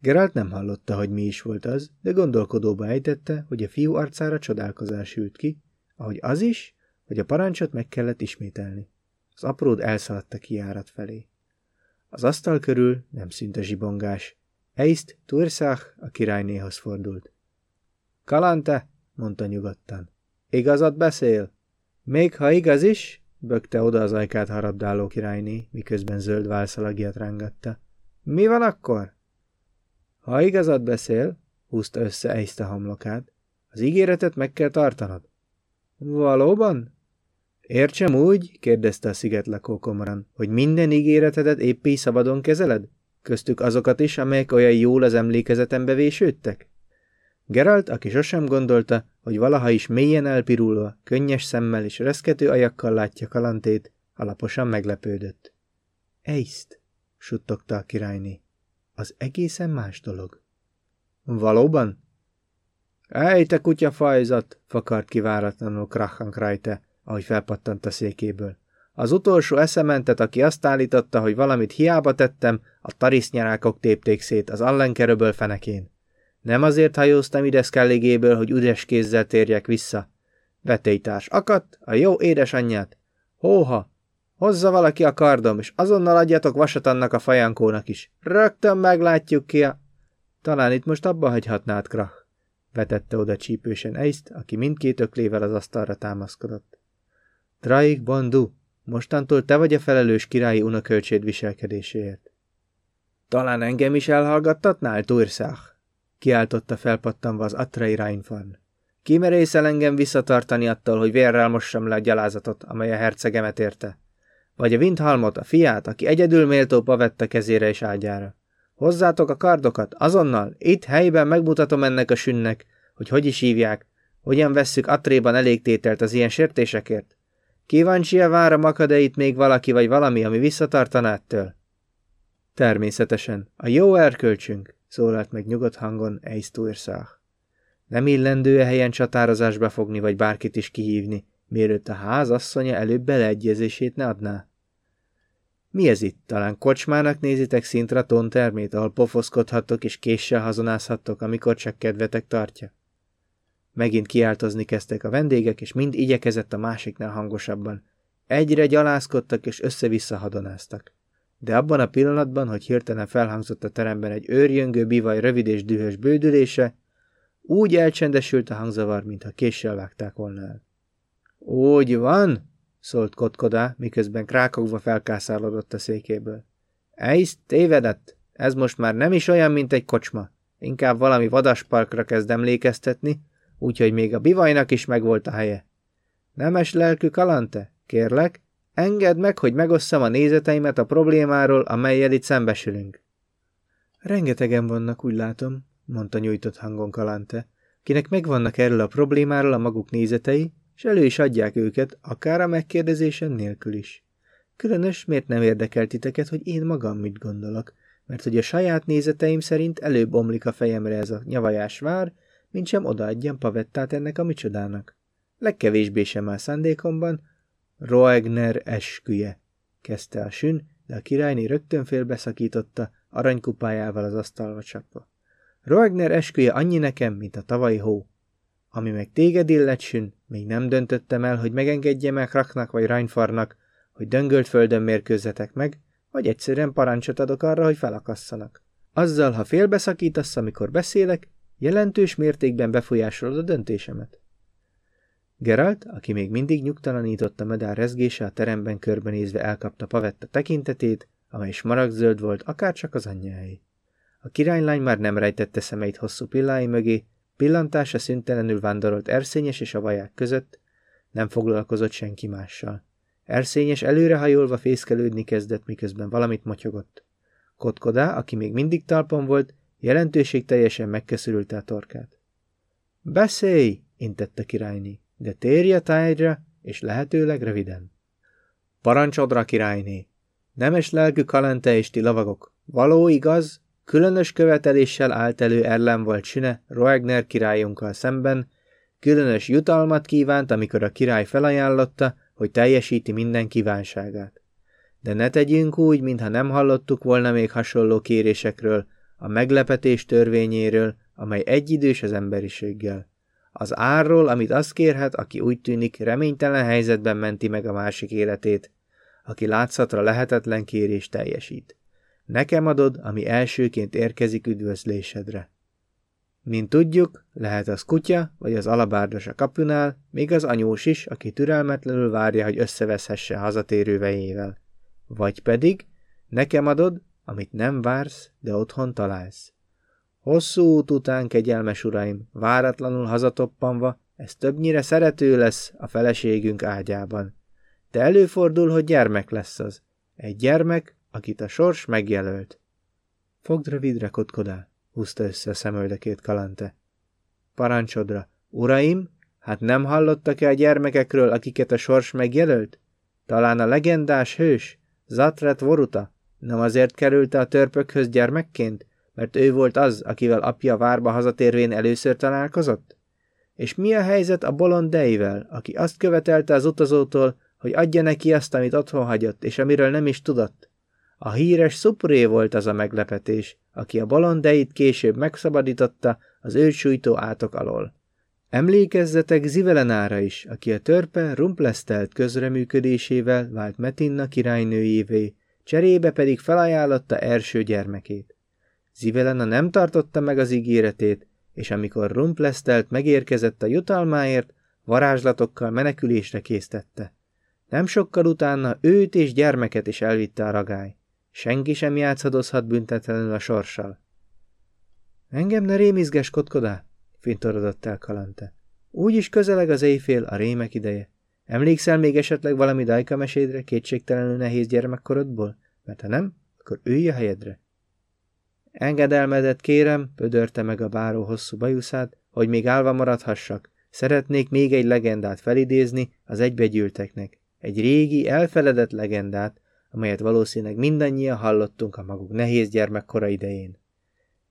Geralt nem hallotta, hogy mi is volt az, de gondolkodóba ejtette, hogy a fiú arcára csodálkozás ült ki, ahogy az is, hogy a parancsot meg kellett ismételni. Az apród elszaladt a kiárat felé. Az asztal körül nem szűnt a zsibongás. Eiszt Turszach a királynéhoz fordult. Kalante, mondta nyugodtan. Igazat beszél? Még ha igaz is, bökte oda az ajkát harabdáló királyné, miközben zöld válszalagját rángatta. Mi van akkor? Ha igazat beszél, húzta össze Eiszt a hamlokát, az ígéretet meg kell tartanod. Valóban? Értsem úgy, kérdezte a szigetlakó komoran, hogy minden ígéretedet épp így szabadon kezeled? Köztük azokat is, amelyek olyan jól az emlékezetembe vésődtek? Geralt, aki sosem gondolta, hogy valaha is mélyen elpirulva, könnyes szemmel és reszkető ajakkal látja kalantét, alaposan meglepődött. Eiszt, suttogta a királyné. Az egészen más dolog. Valóban? Ej, te kutyafajzat, fakart kiváratlanul Krachankrajte, ahogy felpattant a székéből. Az utolsó eszementet, aki azt állította, hogy valamit hiába tettem, a tarisznyarákok tépték szét az allenkeröböl fenekén. Nem azért hajóztam ide Skelligéből, hogy üres kézzel térjek vissza. Vetélytárs akadt, a jó édesanyját. Hóha, hozza valaki a kardom, és azonnal adjatok vasat annak a fajankónak is. Rögtön meglátjuk ki a... Talán itt most abba hagyhatnád, Krach, vetette oda csípősen Eiszt, aki mindkét öklével az asztalra támaszkodott. Traik Bondu, Mostantól te vagy a felelős királyi unokölcséd viselkedéséért. Talán engem is elhallgattatnál, Turszach? Kiáltotta felpattanva az Atrai Reinfarn. Kimerészel engem visszatartani attól, hogy vérrel mossam le a gyalázatot, amely a hercegemet érte? Vagy a Windhalmot, a fiát, aki egyedül méltó pavetta kezére és ágyára? Hozzátok a kardokat, azonnal, itt helyben megmutatom ennek a sünnek, hogy hogy is hívják, hogyan vesszük Atréban elégtételt az ilyen sértésekért. Kíváncsi-e vár a makadeit még valaki vagy valami, ami visszatartaná ettől? Természetesen, a jó erkölcsünk, szólalt meg nyugodt hangon Eisztúrszach. Nem illendő -e helyen csatározásba fogni, vagy bárkit is kihívni, mielőtt a ház asszonya előbb beleegyezését ne adná. Mi ez itt? Talán kocsmának nézitek szintra tontermét, ahol pofoszkodhattok és késsel hazonázhattok, amikor csak kedvetek tartja? Megint kiáltozni kezdtek a vendégek, és mind igyekezett a másiknál hangosabban. Egyre gyalázkodtak és össze-vissza hadonáztak. De abban a pillanatban, hogy hirtelen felhangzott a teremben egy őrjöngő bivaj rövid és dühös bődülése, úgy elcsendesült a hangzavar, mintha késsel vágták volna el. Úgy van, szólt Kotkodá, miközben krákogva felkászálódott a székéből. Eisz tévedett, ez most már nem is olyan, mint egy kocsma. Inkább valami vadasparkra kezd emlékeztetni, úgyhogy még a bivajnak is megvolt a helye. Nemes lelkű kalante, kérlek, engedd meg, hogy megosszam a nézeteimet a problémáról, amelyel itt szembesülünk. Rengetegen vannak, úgy látom, mondta nyújtott hangon Kalante, kinek megvannak erről a problémáról a maguk nézetei, és elő is adják őket, akár a megkérdezésen nélkül is. Különös, miért nem érdekel titeket, hogy én magam mit gondolok, mert hogy a saját nézeteim szerint előbb omlik a fejemre ez a nyavajás vár, mint sem odaadjam pavettát ennek a micsodának. Legkevésbé sem áll szándékomban, Roegner esküje, kezdte a sün, de a királyné rögtön félbeszakította, aranykupájával az asztalva csapva. Roegner esküje annyi nekem, mint a tavalyi hó. Ami meg téged illet, sün, még nem döntöttem el, hogy megengedjem el Kraknak vagy Reinfarnak, hogy döngölt földön mérkőzetek meg, vagy egyszerűen parancsot adok arra, hogy felakasszanak. Azzal, ha félbeszakítasz, amikor beszélek, jelentős mértékben befolyásolod a döntésemet. Geralt, aki még mindig nyugtalanította medál rezgése a teremben körbenézve elkapta Pavetta tekintetét, amely smaragdzöld volt, akárcsak az anyjáé. A királylány már nem rejtette szemeit hosszú pillái mögé, pillantása szüntelenül vándorolt Erszényes és a vaják között, nem foglalkozott senki mással. Erszényes előrehajolva fészkelődni kezdett, miközben valamit motyogott. Kotkodá, aki még mindig talpon volt, jelentőség teljesen megkeszülülte a torkát. Beszélj! intette királyné, de térj a tájra, és lehetőleg röviden. Parancsodra, királyné! Nemes lelkű kalente és ti lavagok, való igaz, Különös követeléssel állt elő ellen volt Süne Roegner királyunkkal szemben, különös jutalmat kívánt, amikor a király felajánlotta, hogy teljesíti minden kívánságát. De ne tegyünk úgy, mintha nem hallottuk volna még hasonló kérésekről, a meglepetés törvényéről, amely egyidős az emberiséggel. Az árról, amit azt kérhet, aki úgy tűnik reménytelen helyzetben menti meg a másik életét, aki látszatra lehetetlen kérés teljesít. Nekem adod, ami elsőként érkezik üdvözlésedre. Mint tudjuk, lehet az kutya, vagy az alabárdos a kapunál, még az anyós is, aki türelmetlenül várja, hogy összeveszhesse hazatérő vejével. Vagy pedig, nekem adod, amit nem vársz, de otthon találsz. Hosszú út után, kegyelmes uraim, váratlanul hazatoppanva, ez többnyire szerető lesz a feleségünk ágyában. De előfordul, hogy gyermek lesz az. Egy gyermek, akit a sors megjelölt. Fogd rövidre, kotkodá, húzta össze a szemöldekét Kalante. Parancsodra, uraim, hát nem hallottak-e a gyermekekről, akiket a sors megjelölt? Talán a legendás hős, Zatret Voruta, nem azért kerülte a törpökhöz gyermekként, mert ő volt az, akivel apja várba hazatérvén először találkozott? És mi a helyzet a bolondeivel, aki azt követelte az utazótól, hogy adja neki azt, amit otthon hagyott, és amiről nem is tudott? A híres Szupré volt az a meglepetés, aki a balondeit később megszabadította az ősújtó átok alól. Emlékezzetek Zivelenára is, aki a törpe rumplesztelt közreműködésével vált Metinna királynőjévé, cserébe pedig felajánlotta első gyermekét. Zivelena nem tartotta meg az ígéretét, és amikor Rumplesztelt megérkezett a jutalmáért, varázslatokkal menekülésre késztette. Nem sokkal utána őt és gyermeket is elvitte a ragály. Senki sem játszadozhat büntetlenül a sorssal. Engem ne rémizges, kotkodá, fintorodott el Kalante. Úgyis közeleg az éjfél, a rémek ideje. Emlékszel még esetleg valami dajka mesédre, kétségtelenül nehéz gyermekkorodból? Mert ha nem, akkor ülj a helyedre. Engedelmedet kérem, pödörte meg a báró hosszú bajuszát, hogy még állva maradhassak. Szeretnék még egy legendát felidézni az egybegyűlteknek. Egy régi, elfeledett legendát, amelyet valószínűleg mindannyian hallottunk a maguk nehéz gyermekkora idején.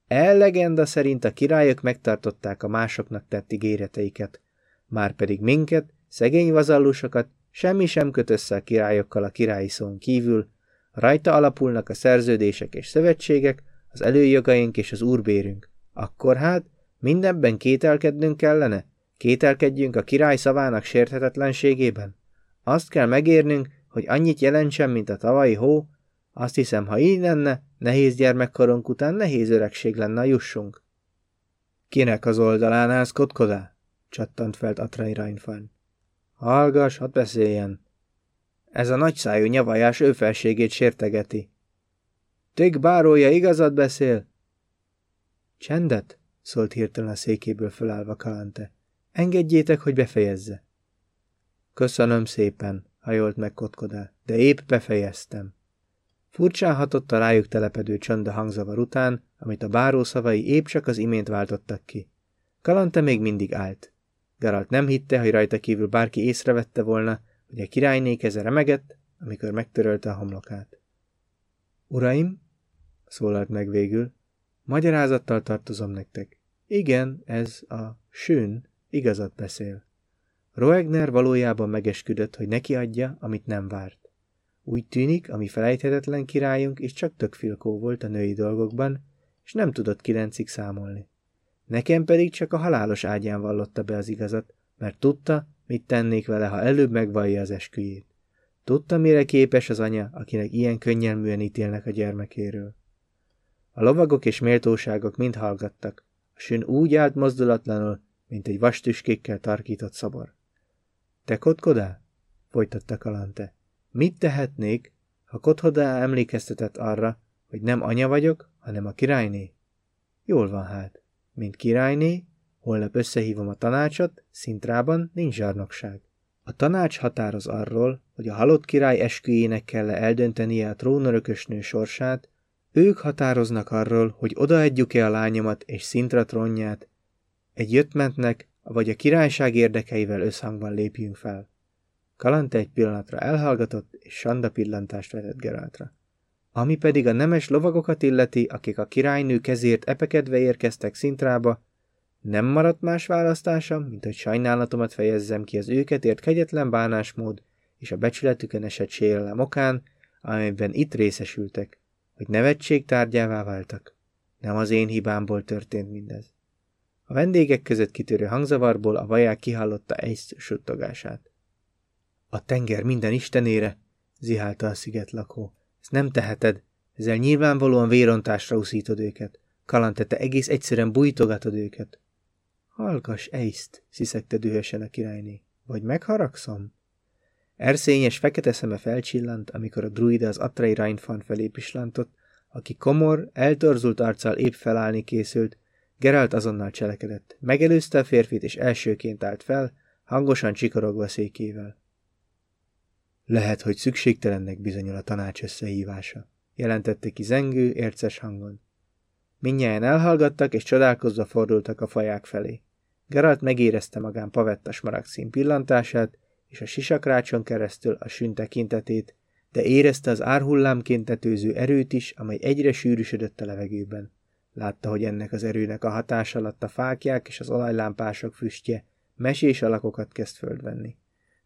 El legenda szerint a királyok megtartották a másoknak tett ígéreteiket, már pedig minket, szegény vazallusokat semmi sem köt össze a királyokkal a királyi szón kívül, rajta alapulnak a szerződések és szövetségek, az előjogaink és az úrbérünk. Akkor hát mindenben kételkednünk kellene? Kételkedjünk a király szavának sérthetetlenségében? Azt kell megérnünk, hogy annyit jelentsen, mint a tavalyi hó? Azt hiszem, ha így lenne, nehéz gyermekkorunk után nehéz öregség lenne a jussunk. Kinek az oldalán állsz, kotkodá? csattant fel Atrai Reinfan. Hallgass, hadd beszéljen. Ez a nagyszájú nyavajás ő felségét sértegeti. Tök bárója igazat beszél? Csendet, szólt hirtelen a székéből fölállva Kalante. Engedjétek, hogy befejezze. Köszönöm szépen, hajolt meg kotkodá, de épp befejeztem. Furcsán hatott a rájuk telepedő csönd a hangzavar után, amit a báró szavai épp csak az imént váltottak ki. Kalante még mindig állt. Geralt nem hitte, hogy rajta kívül bárki észrevette volna, hogy a királyné keze remegett, amikor megtörölte a homlokát. Uraim, szólalt meg végül, magyarázattal tartozom nektek. Igen, ez a sőn igazat beszél. Roegner valójában megesküdött, hogy neki adja, amit nem várt. Úgy tűnik, ami felejthetetlen királyunk is csak tök volt a női dolgokban, és nem tudott kilencig számolni. Nekem pedig csak a halálos ágyán vallotta be az igazat, mert tudta, mit tennék vele, ha előbb megvallja az esküjét. Tudta, mire képes az anya, akinek ilyen könnyelműen ítélnek a gyermekéről. A lovagok és méltóságok mind hallgattak. A sün úgy állt mozdulatlanul, mint egy vastüskékkel tarkított szobor. Te kotkodál? folytatta Kalante. Mit tehetnék, ha Kothodá emlékeztetett arra, hogy nem anya vagyok, hanem a királyné? Jól van hát. Mint királyné, holnap összehívom a tanácsot, szintrában nincs zsarnokság. A tanács határoz arról, hogy a halott király esküjének kell -e eldöntenie a trónörökösnő sorsát, ők határoznak arról, hogy odaadjuk-e a lányomat és szintra trónját, egy jöttmentnek, vagy a királyság érdekeivel összhangban lépjünk fel. Kalante egy pillanatra elhallgatott, és Sanda pillantást vetett Geraltra. Ami pedig a nemes lovagokat illeti, akik a királynő kezért epekedve érkeztek szintrába, nem maradt más választásom, mint hogy sajnálatomat fejezzem ki az őket ért kegyetlen bánásmód és a becsületükön esett sérelem okán, amelyben itt részesültek, hogy nevetség tárgyává váltak. Nem az én hibámból történt mindez. A vendégek között kitörő hangzavarból a vaják kihallotta egy suttogását. A tenger minden istenére, zihálta a sziget lakó. Ezt nem teheted, ezzel nyilvánvalóan vérontásra uszítod őket. Kalante, te egész egyszerűen bújtogatod őket. Hallgass, Eiszt, sziszegte dühösen a királyné. Vagy megharagszom? Erszényes fekete szeme felcsillant, amikor a druida az Atrai Reinfan felé pislantott, aki komor, eltorzult arccal épp felállni készült, Geralt azonnal cselekedett. Megelőzte a férfit, és elsőként állt fel, hangosan csikorogva székével. Lehet, hogy szükségtelennek bizonyul a tanács összehívása, jelentette ki zengő, érces hangon. Mindnyáján elhallgattak, és csodálkozva fordultak a faják felé. Geralt megérezte magán pavettas maragszín pillantását, és a sisakrácson keresztül a sün tekintetét, de érezte az árhullámként tetőző erőt is, amely egyre sűrűsödött a levegőben. Látta, hogy ennek az erőnek a hatás alatt a fákják és az olajlámpások füstje mesés alakokat kezd földvenni.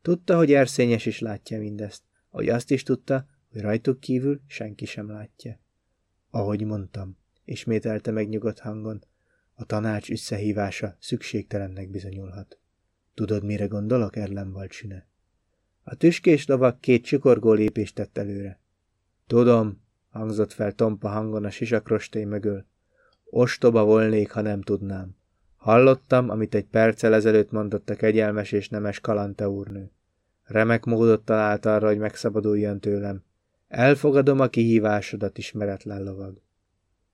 Tudta, hogy erszényes is látja mindezt, ahogy azt is tudta, hogy rajtuk kívül senki sem látja. Ahogy mondtam, ismételte meg nyugodt hangon, a tanács összehívása szükségtelennek bizonyulhat. Tudod, mire gondolok, Erlen Valcsüne? A tüskés lovak két csikorgó lépést tett előre. Tudom, hangzott fel tompa hangon a sisakrostély mögül. Ostoba volnék, ha nem tudnám. Hallottam, amit egy perccel ezelőtt mondott a kegyelmes és nemes Kalante úrnő. Remek módot talált arra, hogy megszabaduljon tőlem. Elfogadom a kihívásodat, ismeretlen lovag.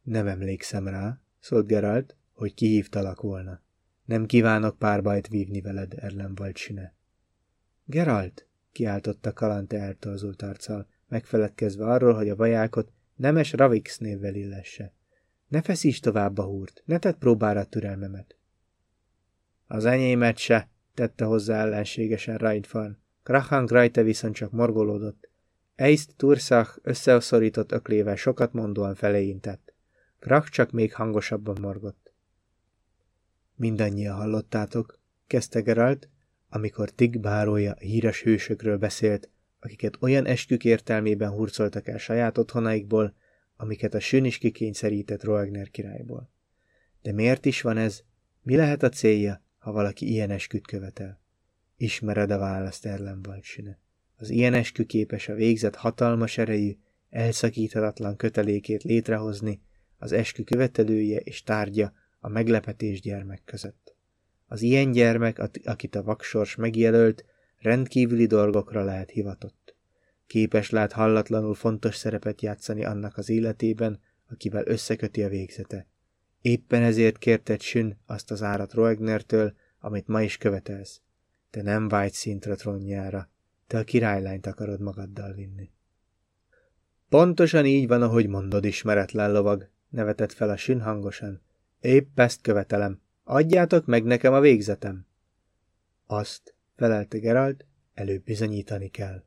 Nem emlékszem rá, szólt Geralt, hogy kihívtalak volna. Nem kívánok párbajt vívni veled, Erlen Valcsine. Geralt, kiáltotta Kalante eltorzult arccal, megfeledkezve arról, hogy a vajákot nemes Ravix névvel illesse. Ne feszíts tovább a húrt, ne tedd próbára a türelmemet. Az enyémet se, tette hozzá ellenségesen Raidfan. Krachan rajta viszont csak morgolódott. Eist Turszach összeszorított öklével sokat mondóan feleintett. Krach csak még hangosabban morgott. Mindannyian hallottátok, kezdte Geralt, amikor Tig bárója híres hősökről beszélt, akiket olyan eskük értelmében hurcoltak el saját otthonaikból, amiket a sün is kikényszerített Roegner királyból. De miért is van ez? Mi lehet a célja, ha valaki ilyen esküt követel? Ismered a választ, Erlenbalcsine. Az ilyen eskü képes a végzet hatalmas erejű, elszakíthatatlan kötelékét létrehozni az eskü követelője és tárgya a meglepetés gyermek között. Az ilyen gyermek, akit a vaksors megjelölt, rendkívüli dolgokra lehet hivatott. Képes lehet hallatlanul fontos szerepet játszani annak az életében, akivel összeköti a végzete. Éppen ezért kérted Sün azt az árat Roegnertől, amit ma is követelsz. Te nem vágy szintre trónjára, te a királylányt akarod magaddal vinni. Pontosan így van, ahogy mondod, ismeretlen lovag, nevetett fel a sün hangosan. Épp ezt követelem. Adjátok meg nekem a végzetem. Azt, felelte Geralt, előbb bizonyítani kell.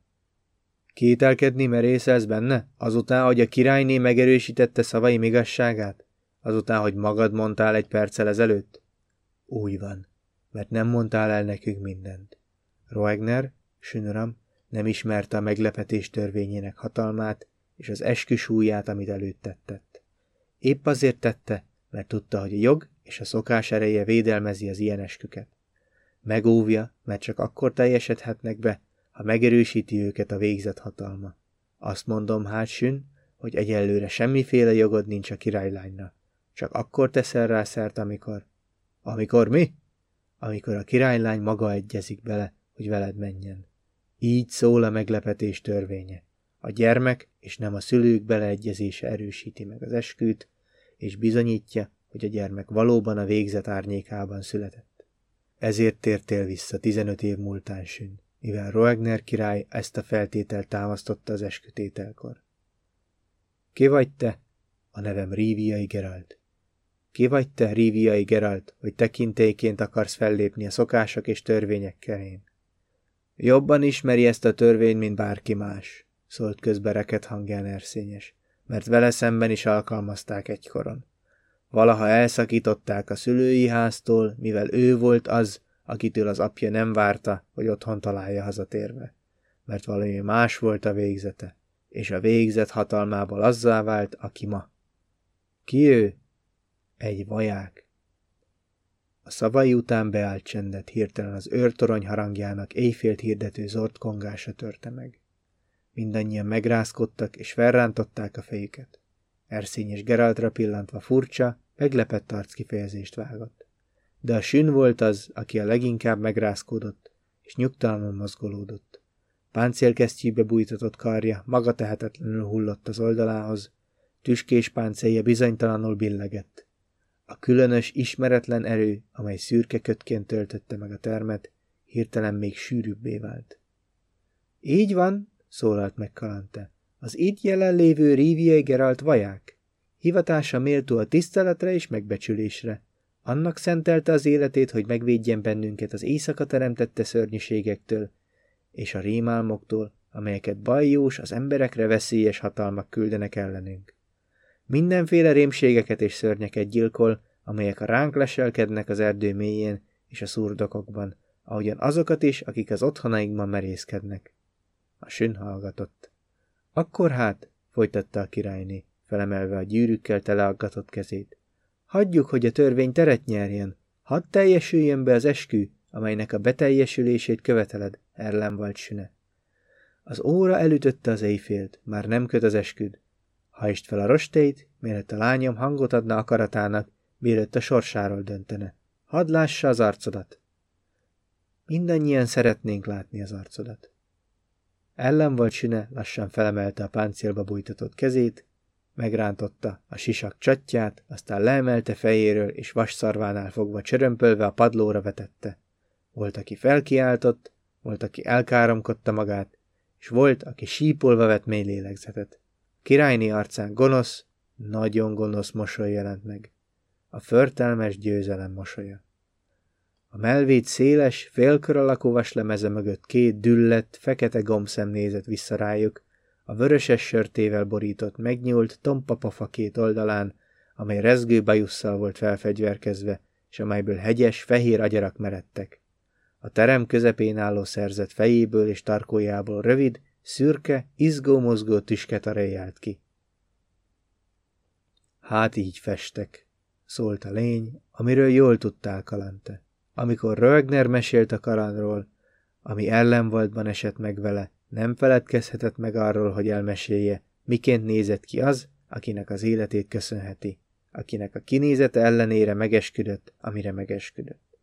Kételkedni merészelsz benne, azután, hogy a királyné megerősítette szavaim igazságát? Azután, hogy magad mondtál egy perccel ezelőtt? Úgy van, mert nem mondtál el nekünk mindent. Roegner, Sünram, nem ismerte a meglepetés törvényének hatalmát és az esküsúját, amit előtt tettett. Épp azért tette, mert tudta, hogy a jog és a szokás ereje védelmezi az ilyen esküket. Megóvja, mert csak akkor teljesedhetnek be, ha megerősíti őket a végzett hatalma. Azt mondom, hát sün, hogy egyelőre semmiféle jogod nincs a királylánynak. Csak akkor teszel rá szert, amikor... Amikor mi? Amikor a királylány maga egyezik bele, hogy veled menjen. Így szól a meglepetés törvénye. A gyermek és nem a szülők beleegyezése erősíti meg az esküt, és bizonyítja, hogy a gyermek valóban a végzet árnyékában született. Ezért tértél vissza 15 év múltán sün, mivel Roegner király ezt a feltételt támasztotta az eskütételkor. Ki vagy te? A nevem Ríviai Geralt. Ki vagy te, Ríviai Geralt, hogy tekintélyként akarsz fellépni a szokások és törvények kerén? Jobban ismeri ezt a törvényt, mint bárki más, szólt közbe reket hangján erszényes, mert vele szemben is alkalmazták egykoron. Valaha elszakították a szülői háztól, mivel ő volt az, akitől az apja nem várta, hogy otthon találja hazatérve, mert valami más volt a végzete, és a végzet hatalmából azzá vált, aki ma. Ki ő? Egy vaják. A szavai után beállt csendet hirtelen az őrtorony harangjának éjfélt hirdető zord kongása törte meg. Mindannyian megrázkodtak és felrántották a fejüket. Erszény Geraltra pillantva furcsa, meglepett arckifejezést vágott. De a sün volt az, aki a leginkább megrázkódott, és nyugtalanul mozgolódott. Páncélkesztyűbe bújtatott karja maga tehetetlenül hullott az oldalához, tüskés páncélja bizonytalanul billegett. A különös, ismeretlen erő, amely szürke kötként töltötte meg a termet, hirtelen még sűrűbbé vált. Így van, szólalt meg Kalante. Az itt jelenlévő Rivier Geralt vaják. Hivatása méltó a tiszteletre és megbecsülésre. Annak szentelte az életét, hogy megvédjen bennünket az éjszaka teremtette szörnyűségektől, és a rémálmoktól, amelyeket bajós, az emberekre veszélyes hatalmak küldenek ellenünk. Mindenféle rémségeket és szörnyeket gyilkol, amelyek a ránk leselkednek az erdő mélyén és a szurdokokban, ahogyan azokat is, akik az otthonaikban merészkednek. A sün hallgatott. Akkor hát, folytatta a királyné, felemelve a gyűrűkkel teleaggatott kezét. Hagyjuk, hogy a törvény teret nyerjen. Hadd teljesüljön be az eskü, amelynek a beteljesülését követeled, Erlen süne. Az óra elütötte az éjfélt, már nem köt az esküd. Hajtsd fel a rostét, mielőtt a lányom hangot adna akaratának, mielőtt a sorsáról döntene. Hadd lássa az arcodat. Mindannyian szeretnénk látni az arcodat. Ellen volt süne, lassan felemelte a páncélba bújtatott kezét, megrántotta a sisak csatját, aztán leemelte fejéről, és vasszarvánál fogva csörömpölve a padlóra vetette. Volt, aki felkiáltott, volt, aki elkáromkodta magát, és volt, aki sípolva vett mély lélegzetet. Királyné arcán gonosz, nagyon gonosz mosoly jelent meg. A förtelmes győzelem mosolya. A melvét széles, félkör alakú vaslemeze mögött két düllett, fekete gombszem nézett vissza rájuk, a vöröses sörtével borított, megnyúlt, tompa pofa két oldalán, amely rezgő bajusszal volt felfegyverkezve, és amelyből hegyes, fehér agyarak meredtek. A terem közepén álló szerzett fejéből és tarkójából rövid, szürke, izgó-mozgó tüsketare járt ki. Hát így festek, szólt a lény, amiről jól tudtál, Kalante. Amikor Rögner mesélt a kalandról, ami ellenvoltban esett meg vele, nem feledkezhetett meg arról, hogy elmesélje, miként nézett ki az, akinek az életét köszönheti, akinek a kinézete ellenére megesküdött, amire megesküdött.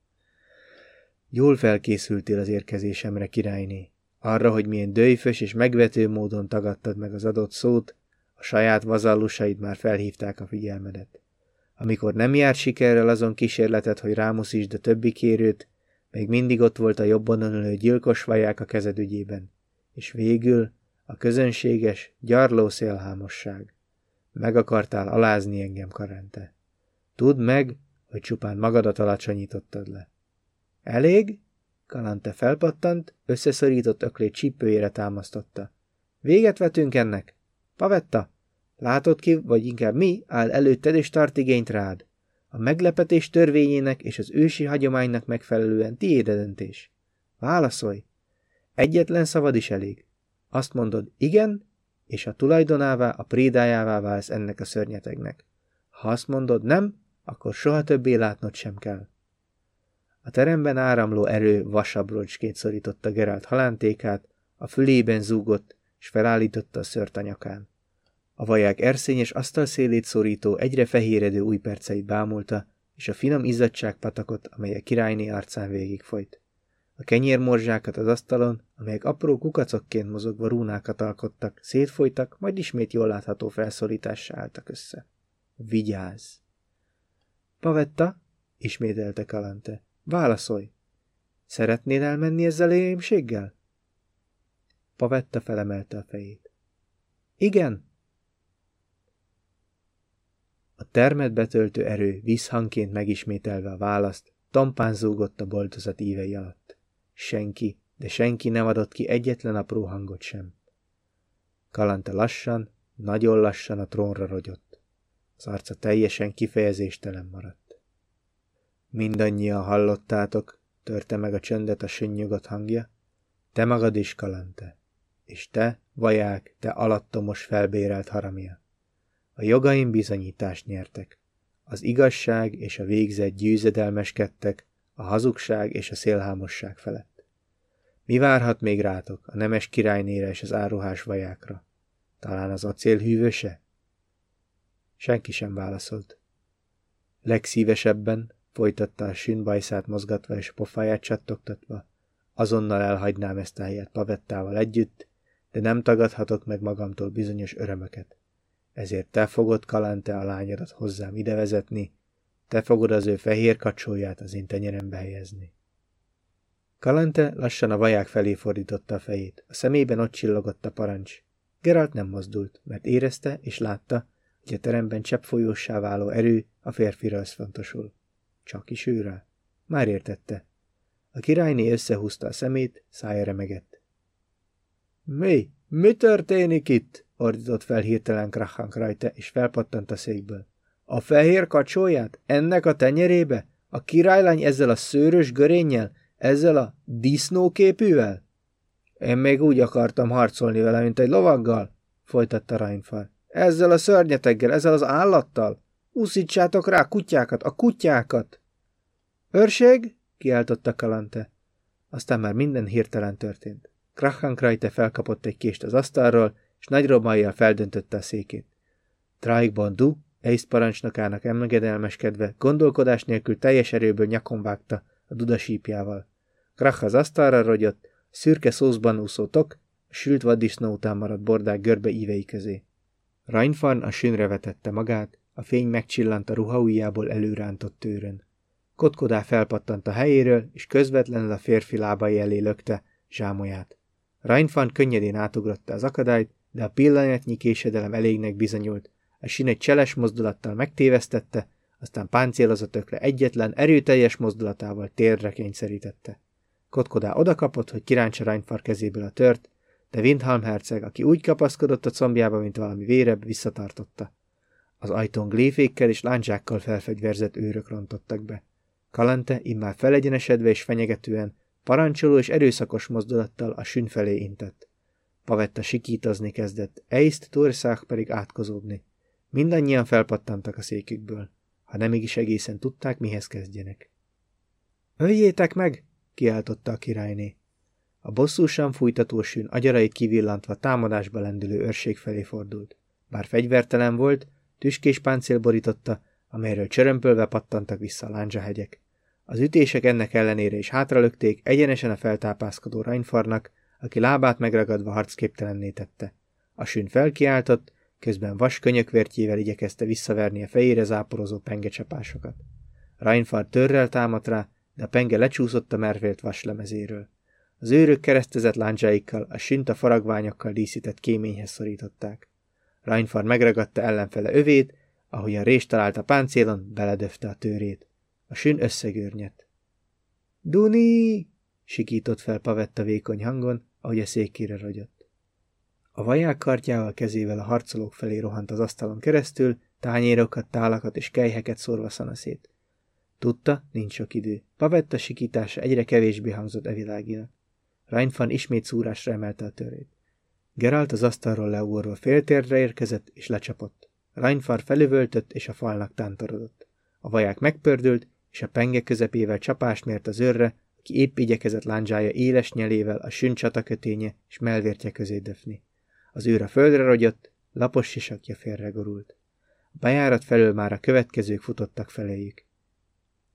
Jól felkészültél az érkezésemre, királyné, arra, hogy milyen dőjfös és megvető módon tagadtad meg az adott szót, a saját vazallusaid már felhívták a figyelmedet. Amikor nem járt sikerrel azon kísérletet, hogy rámuszítsd a többi kérőt, még mindig ott volt a jobban ülő gyilkos vaják a kezed ügyében. És végül a közönséges, gyarló szélhámosság. Meg akartál alázni engem, Karente. Tudd meg, hogy csupán magadat alacsonyítottad le. Elég? Kalante felpattant, összeszorított öklét csípőjére támasztotta. Véget vetünk ennek? Pavetta, látod ki, vagy inkább mi áll előtted és tart igényt rád? A meglepetés törvényének és az ősi hagyománynak megfelelően tiéd a döntés. Válaszolj! Egyetlen szavad is elég. Azt mondod igen, és a tulajdonává, a prédájává válsz ennek a szörnyetegnek. Ha azt mondod nem, akkor soha többé látnod sem kell. A teremben áramló erő vasabb rocskét szorította Gerált halántékát, a fülében zúgott, és felállította a szört a nyakán. A vaják erszényes asztalszélét szorító, egyre fehéredő új perceit bámulta, és a finom patakot, amely a királyné arcán végigfolyt. A kenyérmorzsákat az asztalon, amelyek apró kukacokként mozogva rúnákat alkottak, szétfolytak, majd ismét jól látható felszorítással álltak össze. Vigyázz! Pavetta, ismételte Kalante. Válaszolj! Szeretnél elmenni ezzel émséggel? Pavetta felemelte a fejét. Igen. A termet betöltő erő vízhangként megismételve a választ, tampán zúgott a boltozat ívei alatt. Senki, de senki nem adott ki egyetlen apró hangot sem. Kalanta lassan, nagyon lassan a trónra rogyott. Az arca teljesen kifejezéstelen maradt. Mindannyian hallottátok, törte meg a csöndet a sünnyugot hangja. Te magad is, Kalante. És te, vaják, te alattomos felbérelt haramia. A jogaim bizonyítást nyertek. Az igazság és a végzet győzedelmeskedtek, a hazugság és a szélhámosság felett. Mi várhat még rátok a nemes királynére és az áruhás vajákra? Talán az acél hűvöse? Senki sem válaszolt. Legszívesebben folytatta a sünbajszát mozgatva és pofáját csattogtatva. Azonnal elhagynám ezt a helyet Pavettával együtt, de nem tagadhatok meg magamtól bizonyos örömöket. Ezért te fogod Kalante a lányodat hozzám ide vezetni, te fogod az ő fehér kacsóját az én tenyerembe helyezni. Kalante lassan a vaják felé fordította a fejét, a szemében ott csillogott a parancs. Geralt nem mozdult, mert érezte és látta, hogy a teremben csepp váló erő a férfira összfontosul. Csak is őre? Már értette. A királyné összehúzta a szemét, szája remegett. Mi? Mi történik itt? ordított fel hirtelen Krachank rajta, és felpattant a székből. A fehér kacsóját? Ennek a tenyerébe? A királylány ezzel a szőrös görénnyel? Ezzel a disznóképűvel? Én még úgy akartam harcolni vele, mint egy lovaggal, folytatta Reinfar. Ezzel a szörnyeteggel, ezzel az állattal. Úszítsátok rá kutyákat, a kutyákat! Őrség? kiáltotta Kalante. Aztán már minden hirtelen történt. Krachankrajte felkapott egy kést az asztalról, és nagy robajjal feldöntötte a székét. Traikban Du, Eisz parancsnokának emegedelmeskedve, gondolkodás nélkül teljes erőből nyakon vágta a dudasípjával. Krach az asztalra rogyott, szürke szószban úszó tok, sült vaddisznó után maradt bordák görbe ívei közé. Reinfarn a sünre vetette magát, a fény megcsillant a ruhaujjából előrántott tőrön. Kotkodá felpattant a helyéről, és közvetlenül a férfi lábai elé lökte zsámolyát. Reinfarn könnyedén átugrotta az akadályt, de a pillanatnyi késedelem elégnek bizonyult. A sin egy cseles mozdulattal megtévesztette, aztán páncélozott ökle egyetlen, erőteljes mozdulatával térre kényszerítette. Kotkodá odakapott, hogy kiráncsa Reinfar kezéből a tört, de Windhalm herceg, aki úgy kapaszkodott a combjába, mint valami vérebb, visszatartotta. Az ajtón gléfékkel és láncsákkal felfegyverzett őrök rontottak be. Kalante immár felegyenesedve és fenyegetően, parancsoló és erőszakos mozdulattal a sün felé intett. Pavetta sikítozni kezdett, Eiszt Turszák pedig átkozódni. Mindannyian felpattantak a székükből, ha nem is egészen tudták, mihez kezdjenek. Öljétek meg! kiáltotta a királyné. A bosszúsan fújtató sűn agyarait kivillantva támadásba lendülő őrség felé fordult. Bár fegyvertelen volt, tüskés páncél borította, amelyről csörömpölve pattantak vissza a lándzsahegyek. Az ütések ennek ellenére is hátralökték egyenesen a feltápászkodó Reinfarnak, aki lábát megragadva harcképtelenné tette. A sűn felkiáltott, közben vas könyökvértjével igyekezte visszaverni a fejére záporozó pengecsapásokat. Reinfar törrel támadt rá, de a penge lecsúszott a mervélt vaslemezéről. Az őrök keresztezett láncsáikkal, a sinta faragványokkal díszített kéményhez szorították. Reinfar megragadta ellenfele övét, ahogy a rés talált a páncélon, beledöfte a tőrét. A sün összegőrnyet. Duni! sikított fel Pavetta vékony hangon, ahogy a székére rogyott. A vaják kartjával kezével a harcolók felé rohant az asztalon keresztül, tányérokat, tálakat és kejheket szórva szanaszét. Tudta, nincs sok idő. Pavetta sikítása egyre kevésbé hangzott eviláginak. Reinfan ismét szúrásra emelte a törét. Geralt az asztalról leugorva féltérre érkezett és lecsapott. Reinfar felüvöltött és a falnak tántorodott. A vaják megpördült, és a penge közepével csapást mért az őrre, aki épp igyekezett lándzsája éles nyelével a sün csataköténye és melvértje közé döfni. Az őr a földre rogyott, lapos sisakja félregorult. A bejárat felől már a következők futottak feléjük.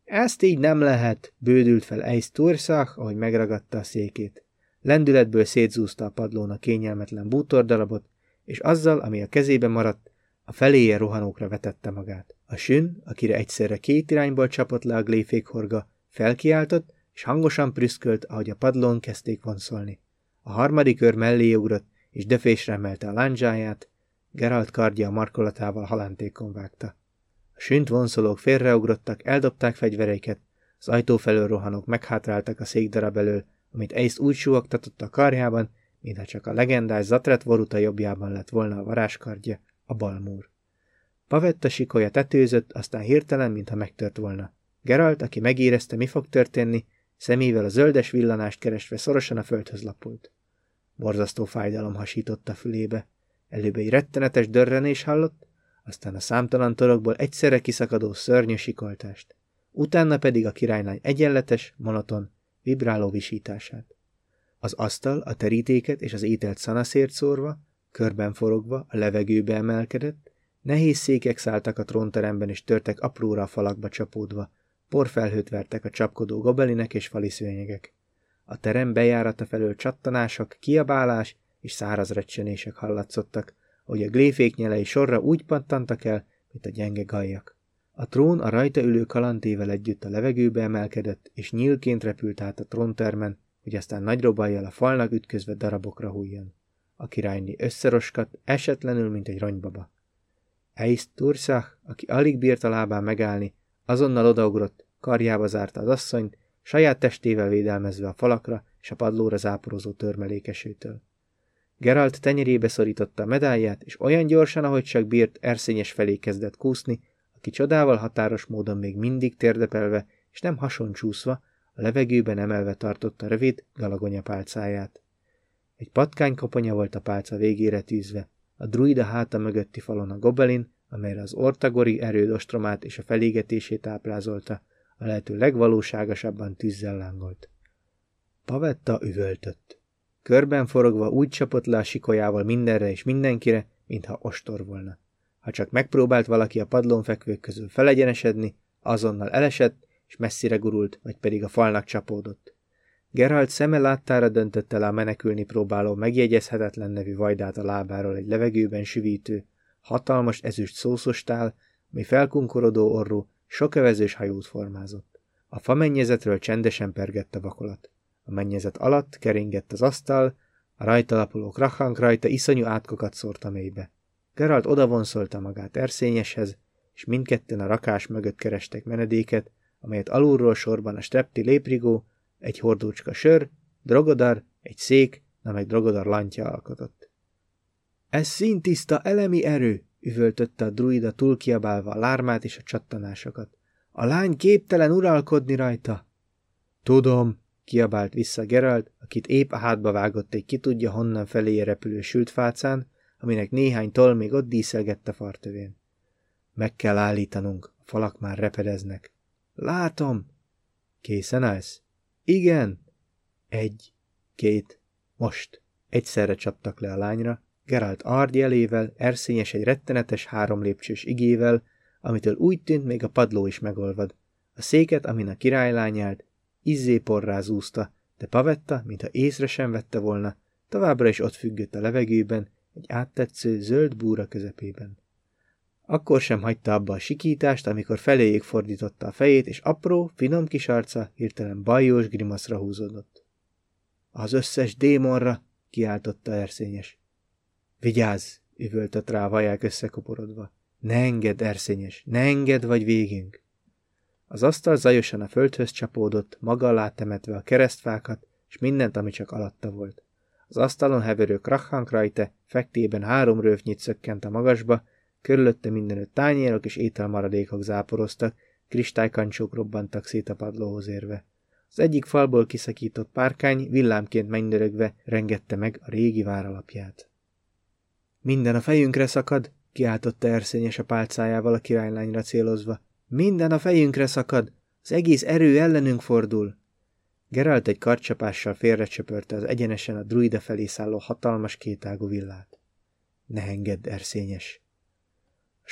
Ezt így nem lehet, bődült fel Eis Turszach, ahogy megragadta a székét. Lendületből szétzúzta a padlón a kényelmetlen bútordarabot, és azzal, ami a kezébe maradt, a feléje rohanókra vetette magát. A sün, akire egyszerre két irányból csapott le a gléfékhorga, felkiáltott, és hangosan prüszkölt, ahogy a padlón kezdték vonszolni. A harmadik őr mellé ugrott, és döfésre emelte a lándzsáját, Geralt kardja a markolatával halántékon vágta. A sünt vonszolók félreugrottak, eldobták fegyvereiket, az ajtó felől rohanók meghátráltak a székdarab elől, amit Ace úgy suhogtatott a karjában, mintha csak a legendás Zatret Voruta jobbjában lett volna a varázskardja, a balmúr. Pavetta sikolya tetőzött, aztán hirtelen, mintha megtört volna. Geralt, aki megérezte, mi fog történni, szemével a zöldes villanást keresve szorosan a földhöz lapult. Borzasztó fájdalom hasította fülébe. Előbb egy rettenetes dörrenés hallott, aztán a számtalan torokból egyszerre kiszakadó szörnyű sikoltást. Utána pedig a királylány egyenletes, monoton, vibráló visítását. Az asztal, a terítéket és az ételt szanaszért szórva, körben forogva, a levegőbe emelkedett, nehéz székek szálltak a trónteremben és törtek apróra a falakba csapódva, porfelhőt vertek a csapkodó gobelinek és fali szőnyegek. A terem bejárata felől csattanások, kiabálás és száraz recsenések hallatszottak, hogy a gléfék nyelei sorra úgy pattantak el, mint a gyenge gajjak. A trón a rajta ülő kalantével együtt a levegőbe emelkedett, és nyílként repült át a tróntermen, hogy aztán nagy robajjal a falnak ütközve darabokra hújjon. A királyné összeroskat, esetlenül, mint egy ronybaba. Eist Tursach, aki alig bírt a lábán megállni, azonnal odaugrott, karjába zárta az asszonyt, saját testével védelmezve a falakra és a padlóra záporozó törmelékesőtől. Geralt tenyerébe szorította a medálját, és olyan gyorsan, ahogy csak bírt, erszényes felé kezdett kúszni, aki csodával határos módon még mindig térdepelve, és nem hasoncsúszva, a levegőben emelve tartotta rövid galagonya pálcáját. Egy patkány koponya volt a pálca végére tűzve, a druida háta mögötti falon a gobelin, amelyre az ortagori erődostromát és a felégetését ábrázolta, a lehető legvalóságosabban tűzzel lángolt. Pavetta üvöltött. Körben forogva úgy csapott le a sikolyával mindenre és mindenkire, mintha ostor volna. Ha csak megpróbált valaki a padlón fekvők közül felegyenesedni, azonnal elesett, és messzire gurult, vagy pedig a falnak csapódott. Geralt szeme láttára döntötte le a menekülni próbáló megjegyezhetetlen nevű vajdát a lábáról egy levegőben süvítő, hatalmas ezüst szószostál, ami felkunkorodó orrú, sokövezős hajót formázott. A famennyezetről csendesen pergett a vakolat. A mennyezet alatt keringett az asztal, a rajta lapuló krachank rajta iszonyú átkokat szórt a mélybe. Geralt odavonszolta magát erszényeshez, és mindketten a rakás mögött kerestek menedéket, amelyet alulról sorban a strepti léprigó, egy hordócska sör, drogodar, egy szék, na meg drogodar lantja alkotott. Ez szintiszta elemi erő, üvöltötte a druida túlkiabálva a lármát és a csattanásokat. A lány képtelen uralkodni rajta. Tudom, kiabált vissza Geralt, akit épp a hátba vágott egy ki tudja honnan felé repülő sült fácán, aminek néhány toll még ott díszelgette fartövén. Meg kell állítanunk, a falak már repedeznek. Látom! Készen állsz? Igen! Egy, két, most! Egyszerre csaptak le a lányra, Geralt Ard jelével, erszényes egy rettenetes három lépcsős igével, amitől úgy tűnt, még a padló is megolvad. A széket, amin a királylány állt, izzé porrá zúzta, de Pavetta, mintha észre sem vette volna, továbbra is ott függött a levegőben, egy áttetsző zöld búra közepében. Akkor sem hagyta abba a sikítást, amikor feléjék fordította a fejét, és apró, finom kis arca hirtelen bajós grimaszra húzódott. Az összes démonra, kiáltotta erszényes. Vigyázz, üvöltött rá a vaják összekoporodva. Ne engedd, erszényes, ne engedd, vagy végünk. Az asztal zajosan a földhöz csapódott, maga alá temetve a keresztfákat, és mindent, ami csak alatta volt. Az asztalon heverő krachank rajta, fektében három rövnyit szökkent a magasba, körülötte mindenütt tányérok és ételmaradékok záporoztak, kristálykancsók robbantak szét a padlóhoz érve. Az egyik falból kiszakított párkány villámként mennydörögve rengette meg a régi váralapját. Minden a fejünkre szakad, kiáltotta erszényes a pálcájával a királylányra célozva. Minden a fejünkre szakad, az egész erő ellenünk fordul. Geralt egy karcsapással félrecsöpörte az egyenesen a druida felé szálló hatalmas kétágú villát. Ne engedd, erszényes!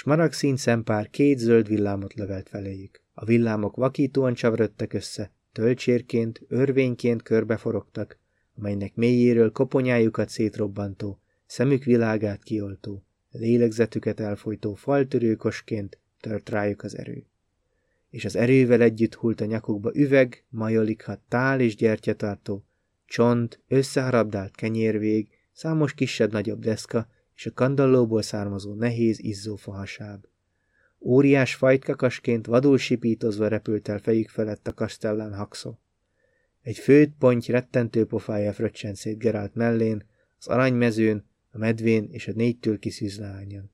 Smaragszín szempár két zöld villámot lövelt feléjük. A villámok vakítóan csavaröttek össze, tölcsérként, örvényként körbeforogtak, amelynek mélyéről koponyájukat szétrobbantó, szemük világát kioltó, lélegzetüket elfolytó faltörőkosként tört rájuk az erő. És az erővel együtt hult a nyakukba üveg, majolikhat, tál és gyertyatartó, csont, összeharabdált kenyérvég, számos kisebb-nagyobb deszka, és a kandallóból származó nehéz, izzó fahasáb. Óriás fajtkakasként vadul sipítozva repült el fejük felett a kastellán hakszó. Egy főt ponty rettentő pofája fröccsent szét Gerált mellén, az aranymezőn, a medvén és a négytől kiszűz leányon.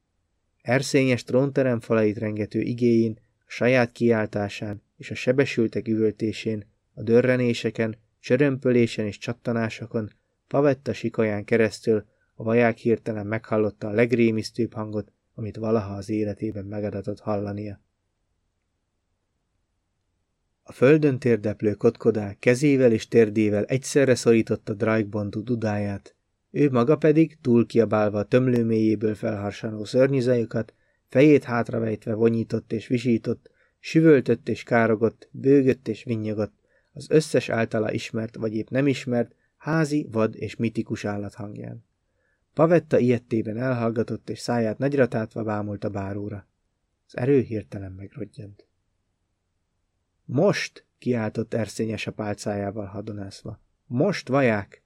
Erszényes trónterem falait rengető igéjén, a saját kiáltásán és a sebesültek üvöltésén, a dörrenéseken, csörömpölésen és csattanásokon, Pavetta sikaján keresztül a vaják hirtelen meghallotta a legrémisztőbb hangot, amit valaha az életében megadatott hallania. A földön térdeplő kotkodá kezével és térdével egyszerre szorította Drajkbontú dudáját, ő maga pedig, túl kiabálva a tömlőméjéből felharsanó szörnyizajokat, fejét hátravejtve vonyított és visított, süvöltött és károgott, bőgött és vinnyogott, az összes általa ismert vagy épp nem ismert, házi, vad és mitikus állat hangján. Pavetta ilyettében elhallgatott, és száját nagyra tátva bámult a báróra. Az erő hirtelen megrodjant. Most! kiáltott erszényes a pálcájával hadonászva. Most, vaják!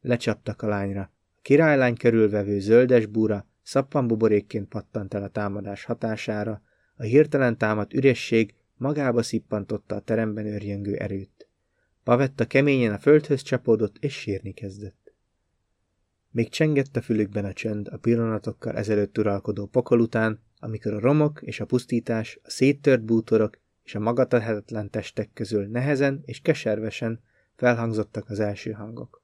Lecsaptak a lányra. A királylány körülvevő zöldes búra szappanbuborékként pattant el a támadás hatására, a hirtelen támadt üresség magába szippantotta a teremben őrjöngő erőt. Pavetta keményen a földhöz csapódott, és sírni kezdett. Még csengett a fülükben a csönd a pillanatokkal ezelőtt uralkodó pokol után, amikor a romok és a pusztítás, a széttört bútorok és a magatarhetetlen testek közül nehezen és keservesen felhangzottak az első hangok.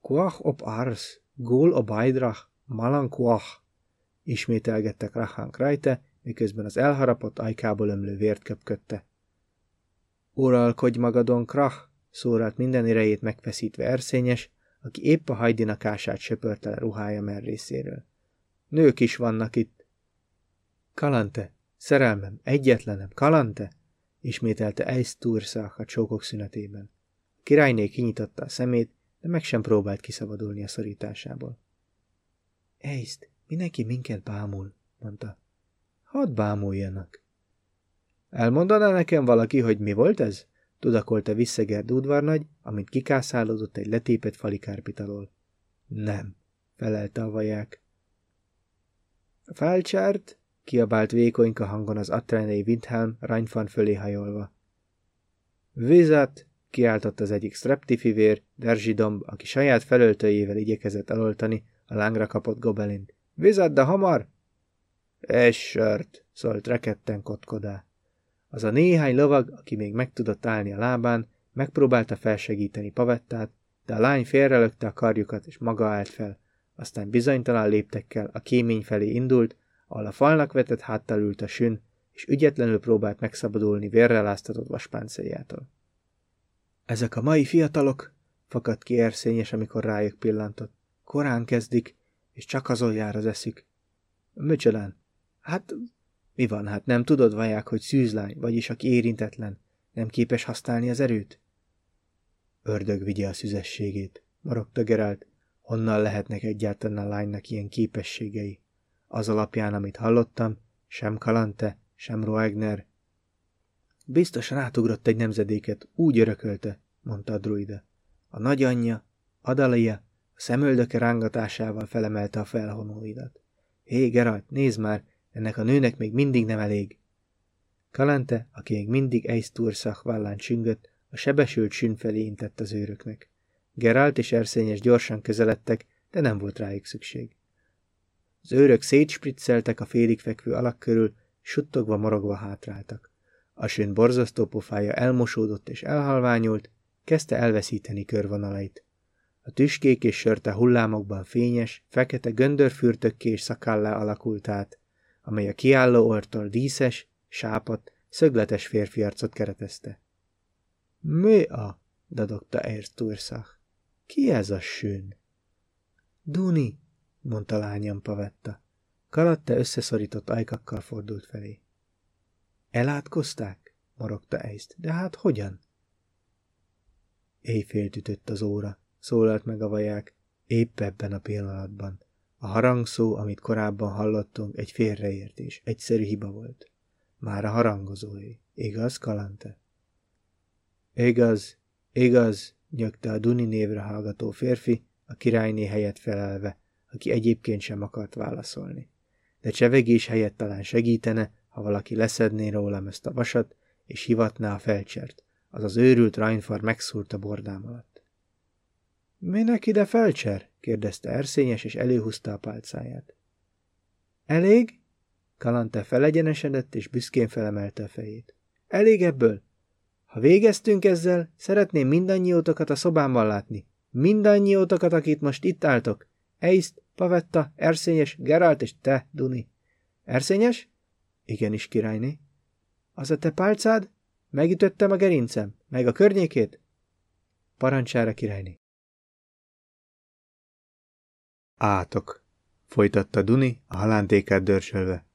Kuach op ars, gól a bajdrach, malan kuach, ismételgettek Rachán rajta, miközben az elharapott ajkából ömlő vért köpködte. Uralkodj magadon, krach, szóralt minden erejét megfeszítve erszényes, aki épp a hajdinakását söpörte le ruhája merrészéről. Nők is vannak itt. Kalante, szerelmem, egyetlenem, Kalante, ismételte Eisz Turszach a csókok szünetében. királyné kinyitotta a szemét, de meg sem próbált kiszabadulni a szorításából. Ejszt, mindenki minket bámul, mondta. Hadd bámuljanak. Elmondaná nekem valaki, hogy mi volt ez? Tudakolta vissza Gerd udvarnagy, amint kikászálódott egy letépet falikárpit alól. Nem, felelte a vaják. Felcsárt, kiabált vékonyka hangon az Atrenei Windhelm Rheinfan fölé hajolva. Vizet, kiáltott az egyik streptifivér, Derzsidomb, aki saját felöltőjével igyekezett eloltani a lángra kapott gobelint. Vizet, de hamar! És sört, szólt reketten kotkodá. Az a néhány lovag, aki még meg tudott állni a lábán, megpróbálta felsegíteni Pavettát, de a lány félrelökte a karjukat, és maga állt fel. Aztán bizonytalan léptekkel a kémény felé indult, ahol a falnak vetett háttal ült a sün, és ügyetlenül próbált megszabadulni vérreláztatott vaspáncéljától. Ezek a mai fiatalok, fakadt ki erszényes, amikor rájuk pillantott. Korán kezdik, és csak azon jár az eszük. Micsodan? Hát, mi van, hát nem tudod, vaják, hogy szűzlány, vagyis aki érintetlen, nem képes használni az erőt? Ördög vigye a szüzességét, morogta Gerált. Honnan lehetnek egyáltalán a lánynak ilyen képességei? Az alapján, amit hallottam, sem Kalante, sem Roegner. Biztosan átugrott egy nemzedéket, úgy örökölte, mondta a druide. A nagyanyja, Adalia, a szemöldöke rángatásával felemelte a felhonóidat. Hé, Geralt, nézd már, ennek a nőnek még mindig nem elég. Kalante, aki még mindig Eisztúrszach vállán csüngött, a sebesült sün felé intett az őröknek. Geralt és Erszényes gyorsan közeledtek, de nem volt rájuk szükség. Az őrök szétspricceltek a félig fekvő alak körül, suttogva morogva hátráltak. A sün borzasztó pofája elmosódott és elhalványult, kezdte elveszíteni körvonalait. A tüskék és sörte hullámokban fényes, fekete göndörfürtökké és szakállá alakult át, amely a kiálló ortól díszes, sápat, szögletes férfi arcot keretezte. Mi a? dadogta Erzturszach. Ki ez a sün? Duni, mondta lányom Pavetta. Kalatte összeszorított ajkakkal fordult felé. Elátkozták? morogta Eiszt. De hát hogyan? Éjfélt ütött az óra, szólalt meg a vaják, épp ebben a pillanatban. A harangszó, amit korábban hallottunk, egy félreértés, egyszerű hiba volt. Már a harangozói. Igaz, Kalante? Igaz, igaz, nyögte a Duni névre hallgató férfi, a királyné helyett felelve, aki egyébként sem akart válaszolni. De csevegés helyett talán segítene, ha valaki leszedné rólam ezt a vasat, és hivatná a felcsert, az az őrült Reinfar megszúrta bordám alatt. Minek ide felcser? kérdezte erszényes, és előhúzta a pálcáját. Elég? Kalante felegyenesedett, és büszkén felemelte a fejét. Elég ebből? Ha végeztünk ezzel, szeretném mindannyiótokat a szobámban látni. Mindannyiótokat, akit most itt álltok. Eiszt, Pavetta, Erszényes, Geralt és te, Duni. Erszényes? Igenis, királyné. Az a te pálcád? Megütöttem a gerincem, meg a környékét? Parancsára, királyné. Átok, folytatta Duni, a halántékát dörsölve.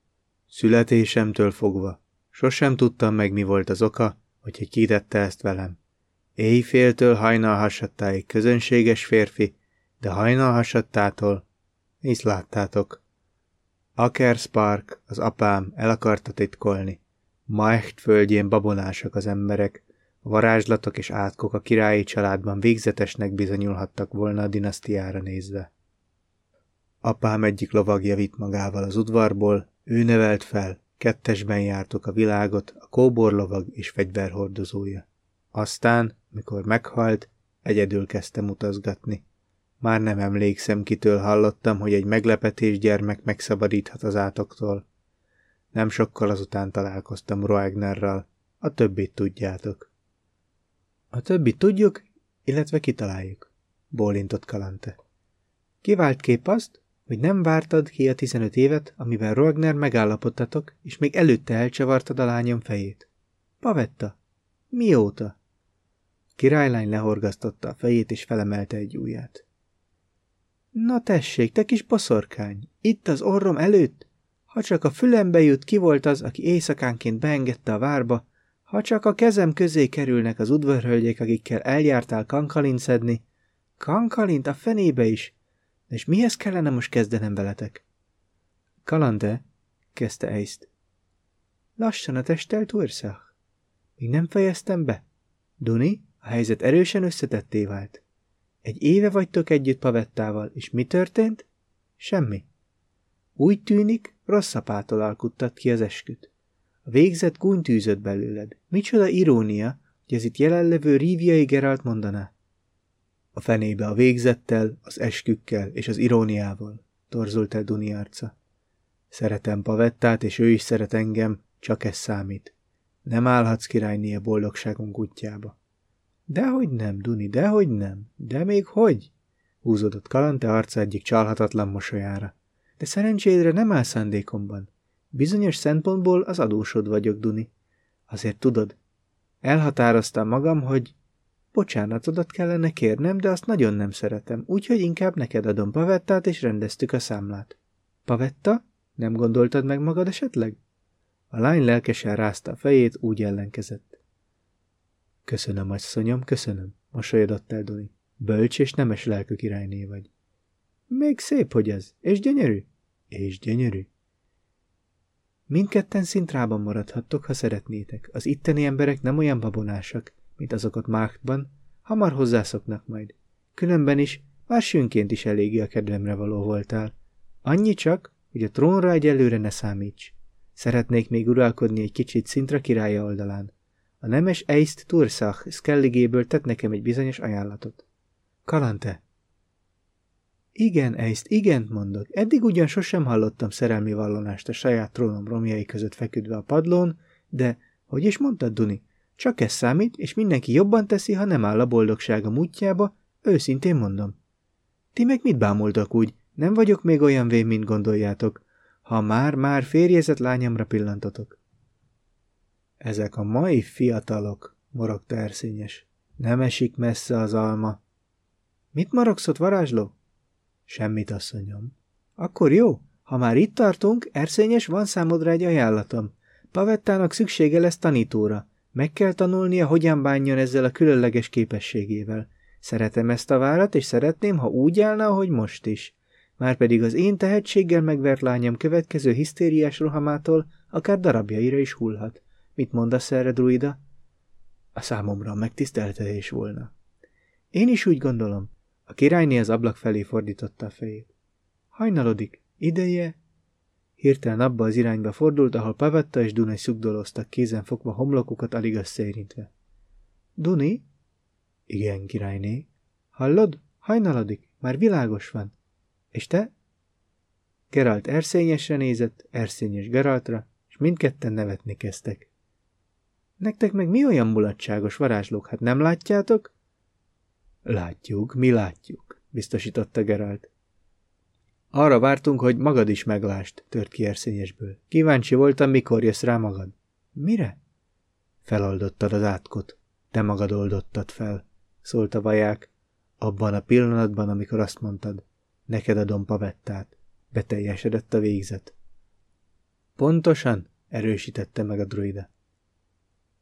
Születésemtől fogva. Sosem tudtam meg, mi volt az oka, hogy kitette ezt velem. Éjféltől hajnalhasattáig közönséges férfi, de hajnalhasattától, is láttátok. Akerspark, az apám, el akarta titkolni. Maecht földjén babonásak az emberek, varázslatok és átkok a királyi családban végzetesnek bizonyulhattak volna a dinasztiára nézve. Apám egyik lovagja vitt magával az udvarból, ő nevelt fel, kettesben jártok a világot, a kóborlovag és fegyverhordozója. Aztán, mikor meghalt, egyedül kezdtem utazgatni. Már nem emlékszem, kitől hallottam, hogy egy meglepetés gyermek megszabadíthat az átoktól. Nem sokkal azután találkoztam Roegnerral. A többit tudjátok. A többit tudjuk, illetve kitaláljuk, bólintott Kalante. Kivált kép azt, hogy nem vártad ki a tizenöt évet, amiben Rogner megállapodtatok, és még előtte elcsavartad a lányom fejét. Pavetta, mióta? Királylány lehorgasztotta a fejét, és felemelte egy ujját. Na tessék, te kis boszorkány, itt az orrom előtt? Ha csak a fülembe jut, ki volt az, aki éjszakánként beengedte a várba, Ha csak a kezem közé kerülnek az udvarhölgyek, akikkel eljártál kankalint szedni, kankalint a fenébe is, és mihez kellene most kezdenem veletek? Kalante, kezdte Eiszt. Lassan a testtel Turszach. Még nem fejeztem be. Duni, a helyzet erősen összetetté vált. Egy éve vagytok együtt Pavettával, és mi történt? Semmi. Úgy tűnik, rossz apától alkuttat ki az esküt. A végzet gúnytűzött belőled. Micsoda irónia, hogy ez itt jelenlevő Ríviai Geralt mondaná. A fenébe a végzettel, az eskükkel és az iróniával, torzult el Duni arca. Szeretem Pavettát, és ő is szeret engem, csak ez számít. Nem állhatsz királyni a boldogságunk útjába. Dehogy nem, Duni, dehogy nem. De még hogy? Húzódott Kalante arca egyik csalhatatlan mosolyára. De szerencsédre nem áll szándékomban. Bizonyos szempontból az adósod vagyok, Duni. Azért tudod, elhatároztam magam, hogy bocsánatodat kellene kérnem, de azt nagyon nem szeretem, úgyhogy inkább neked adom Pavettát, és rendeztük a számlát. Pavetta? Nem gondoltad meg magad esetleg? A lány lelkesen rázta a fejét, úgy ellenkezett. Köszönöm, asszonyom, köszönöm, mosolyodott el Doni. Bölcs és nemes lelkű királyné vagy. Még szép, hogy ez, és gyönyörű. És gyönyörű. Mindketten szintrában maradhattok, ha szeretnétek. Az itteni emberek nem olyan babonásak, mint azokat Máchtban, hamar hozzászoknak majd. Különben is, már sünként is eléggé a kedvemre való voltál. Annyi csak, hogy a trónra egyelőre ne számíts. Szeretnék még uralkodni egy kicsit szintra királya oldalán. A nemes Eist Tursach Skelligéből tett nekem egy bizonyos ajánlatot. Kalante. Igen, Eist, igen, mondok. Eddig ugyan sosem hallottam szerelmi vallonást a saját trónom romjai között feküdve a padlón, de, hogy is mondtad, Duni, csak ez számít, és mindenki jobban teszi, ha nem áll a boldogsága útjába, őszintén mondom. Ti meg mit bámultak úgy? Nem vagyok még olyan vén, mint gondoljátok. Ha már-már férjezett lányomra pillantotok. Ezek a mai fiatalok, morogta erszényes. Nem esik messze az alma. Mit marogszott, varázsló? Semmit, asszonyom. Akkor jó, ha már itt tartunk, erszényes, van számodra egy ajánlatom. Pavettának szüksége lesz tanítóra. Meg kell tanulnia, hogyan bánjon ezzel a különleges képességével. Szeretem ezt a várat, és szeretném, ha úgy állna, ahogy most is. Márpedig az én tehetséggel megvert lányom következő hisztériás rohamától akár darabjaira is hullhat. Mit mondasz erre, druida? A számomra megtiszteltetés volna. Én is úgy gondolom. A királyné az ablak felé fordította a fejét. Hajnalodik. Ideje? Hirtelen abba az irányba fordult, ahol Pavetta és Dunai szugdoloztak kézen fogva homlokukat alig összeérintve. Duni? Igen, királyné. Hallod? Hajnalodik. Már világos van. És te? Geralt erszényesre nézett, erszényes Geraltra, és mindketten nevetni kezdtek. Nektek meg mi olyan mulatságos varázslók, hát nem látjátok? Látjuk, mi látjuk, biztosította Geralt. Arra vártunk, hogy magad is meglást, tört ki erszényesből. Kíváncsi voltam, mikor jössz rá magad. Mire? Feloldottad az átkot. Te magad oldottad fel, szólt a vaják, abban a pillanatban, amikor azt mondtad. Neked adom pavettát. Beteljesedett a végzet. Pontosan, erősítette meg a druida.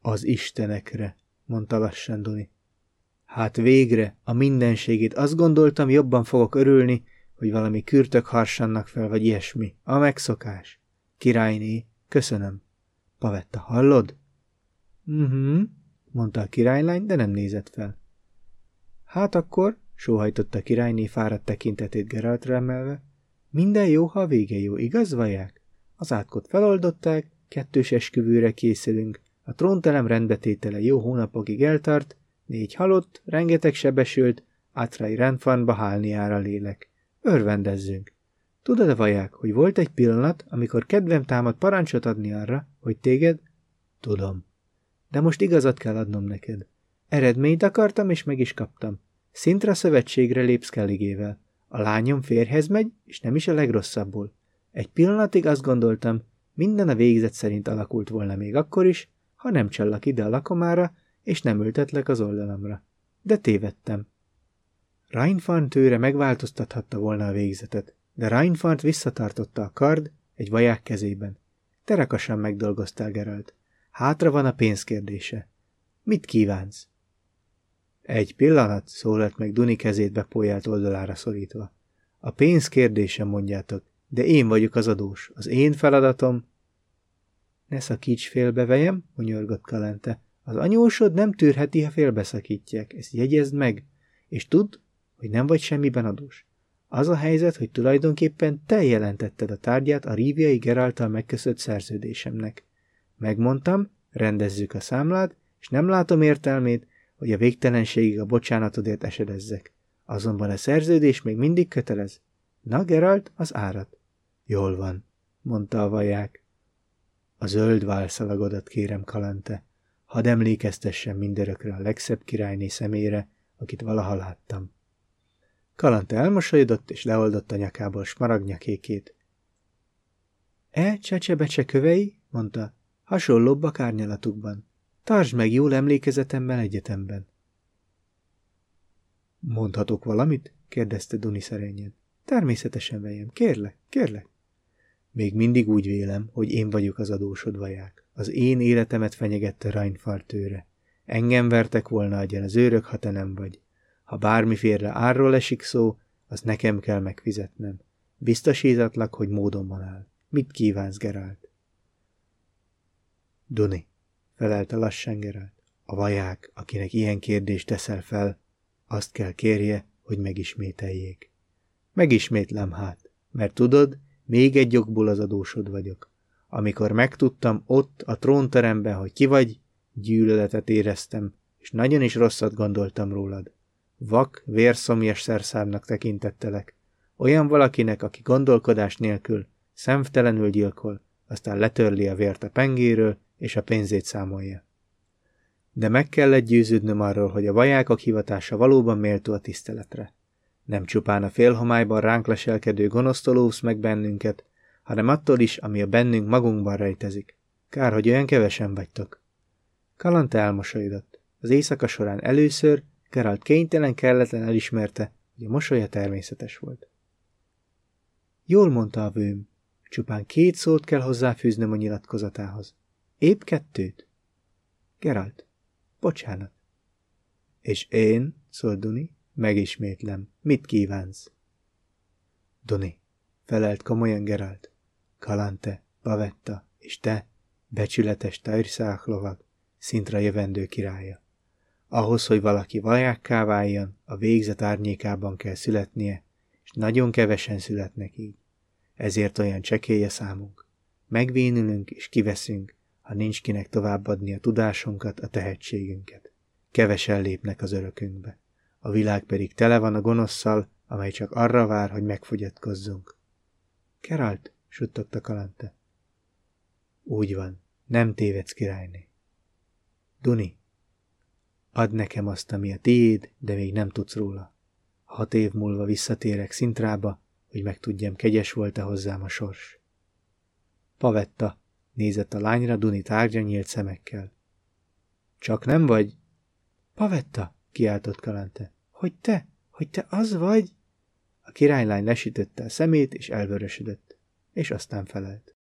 Az istenekre, mondta lassan Doni. Hát végre, a mindenségét azt gondoltam, jobban fogok örülni, hogy valami kürtök harsannak fel, vagy ilyesmi. A megszokás. Királyné, köszönöm. Pavetta, hallod? Mhm, mondta a királylány, de nem nézett fel. Hát akkor, sóhajtotta a királyné fáradt tekintetét Geraltra emelve, minden jó, ha a vége jó, igaz, vaják? Az átkot feloldották, kettős esküvőre készülünk, a tróntelem rendbetétele jó hónapokig eltart, négy halott, rengeteg sebesült, átrai rendfanba hálni jár a lélek. Örvendezzünk. Tudod-e, vaják, hogy volt egy pillanat, amikor kedvem támad parancsot adni arra, hogy téged? Tudom. De most igazat kell adnom neked. Eredményt akartam, és meg is kaptam. Szintra szövetségre lépsz Kelligével. A lányom férhez megy, és nem is a legrosszabbul. Egy pillanatig azt gondoltam, minden a végzet szerint alakult volna még akkor is, ha nem csallak ide a lakomára, és nem ültetlek az oldalamra. De tévedtem. Reinfarn tőre megváltoztathatta volna a végzetet, de Reinfarnt visszatartotta a kard egy vaják kezében. Terekasan megdolgoztál, Geralt. Hátra van a pénz kérdése. Mit kívánsz? Egy pillanat, szólalt meg Duni kezét bepójált oldalára szorítva. A pénz kérdése, mondjátok, de én vagyok az adós. Az én feladatom... Ne szakíts félbe, vejem, hunyorgott Kalente. Az anyósod nem tűrheti, ha félbeszakítják. Ezt jegyezd meg. És tudd, hogy nem vagy semmiben adós. Az a helyzet, hogy tulajdonképpen te jelentetted a tárgyát a ríviai Geráltal megköszött szerződésemnek. Megmondtam, rendezzük a számlát, és nem látom értelmét, hogy a végtelenségig a bocsánatodért esedezzek. Azonban a szerződés még mindig kötelez. Na, Geralt, az árat. Jól van, mondta a vaják. A zöld válszalagodat kérem, Kalante. Hadd emlékeztessen mindörökre a legszebb királyné szemére, akit valaha láttam. Kalante elmosolyodott, és leoldott a nyakából smaragdnyakékét. E, csecsebecse kövei, mondta, hasonlóbbak árnyalatukban. Tartsd meg jól emlékezetemmel egyetemben. Mondhatok valamit? kérdezte Duni szerényen. Természetesen, vejem, kérlek, kérlek. Még mindig úgy vélem, hogy én vagyok az adósod vaják. Az én életemet fenyegette Reinfart tőre. Engem vertek volna agyan az őrök, ha te nem vagy. Ha bármiféle árról esik szó, az nekem kell megfizetnem. Biztosítatlak, hogy módon áll. Mit kívánsz, Gerált? Duni, felelte lassan Gerált. A vaják, akinek ilyen kérdést teszel fel, azt kell kérje, hogy megismételjék. Megismétlem hát, mert tudod, még egy jogból az adósod vagyok. Amikor megtudtam ott a trónteremben, hogy ki vagy, gyűlöletet éreztem, és nagyon is rosszat gondoltam rólad. Vak, vérszomjas szerszámnak tekintettelek. Olyan valakinek, aki gondolkodás nélkül, szemtelenül gyilkol, aztán letörli a vért a pengéről, és a pénzét számolja. De meg kellett győződnöm arról, hogy a vajákok hivatása valóban méltó a tiszteletre. Nem csupán a félhomályban ránk leselkedő gonosztolóvsz meg bennünket, hanem attól is, ami a bennünk magunkban rejtezik. Kár, hogy olyan kevesen vagytok. Kalanta elmosolyodott. Az éjszaka során először Geralt kénytelen kelletlen elismerte, hogy a mosolya természetes volt. Jól mondta a vőm, csupán két szót kell hozzáfűznöm a nyilatkozatához. Épp kettőt. Geralt, bocsánat. És én, szólt Duni, megismétlem, mit kívánsz? Duni, felelt komolyan Geralt. Kalante, Bavetta, és te, becsületes Tairszák lovag, szintra jövendő királya. Ahhoz, hogy valaki vajákká váljon, a végzet árnyékában kell születnie, és nagyon kevesen születnek így. Ezért olyan csekély a számunk. Megvénülünk és kiveszünk, ha nincs kinek továbbadni a tudásunkat, a tehetségünket. Kevesen lépnek az örökünkbe. A világ pedig tele van a gonoszszal, amely csak arra vár, hogy megfogyatkozzunk. Keralt, suttogta Kalante. Úgy van, nem tévedsz királyné. Duni, Add nekem azt, ami a tiéd, de még nem tudsz róla. Hat év múlva visszatérek szintrába, hogy megtudjam, kegyes volt-e hozzám a sors. Pavetta nézett a lányra Duni tárgya nyílt szemekkel. Csak nem vagy? Pavetta, kiáltott Kalante. Hogy te? Hogy te az vagy? A királylány lesütötte a szemét, és elvörösödött, és aztán felelt.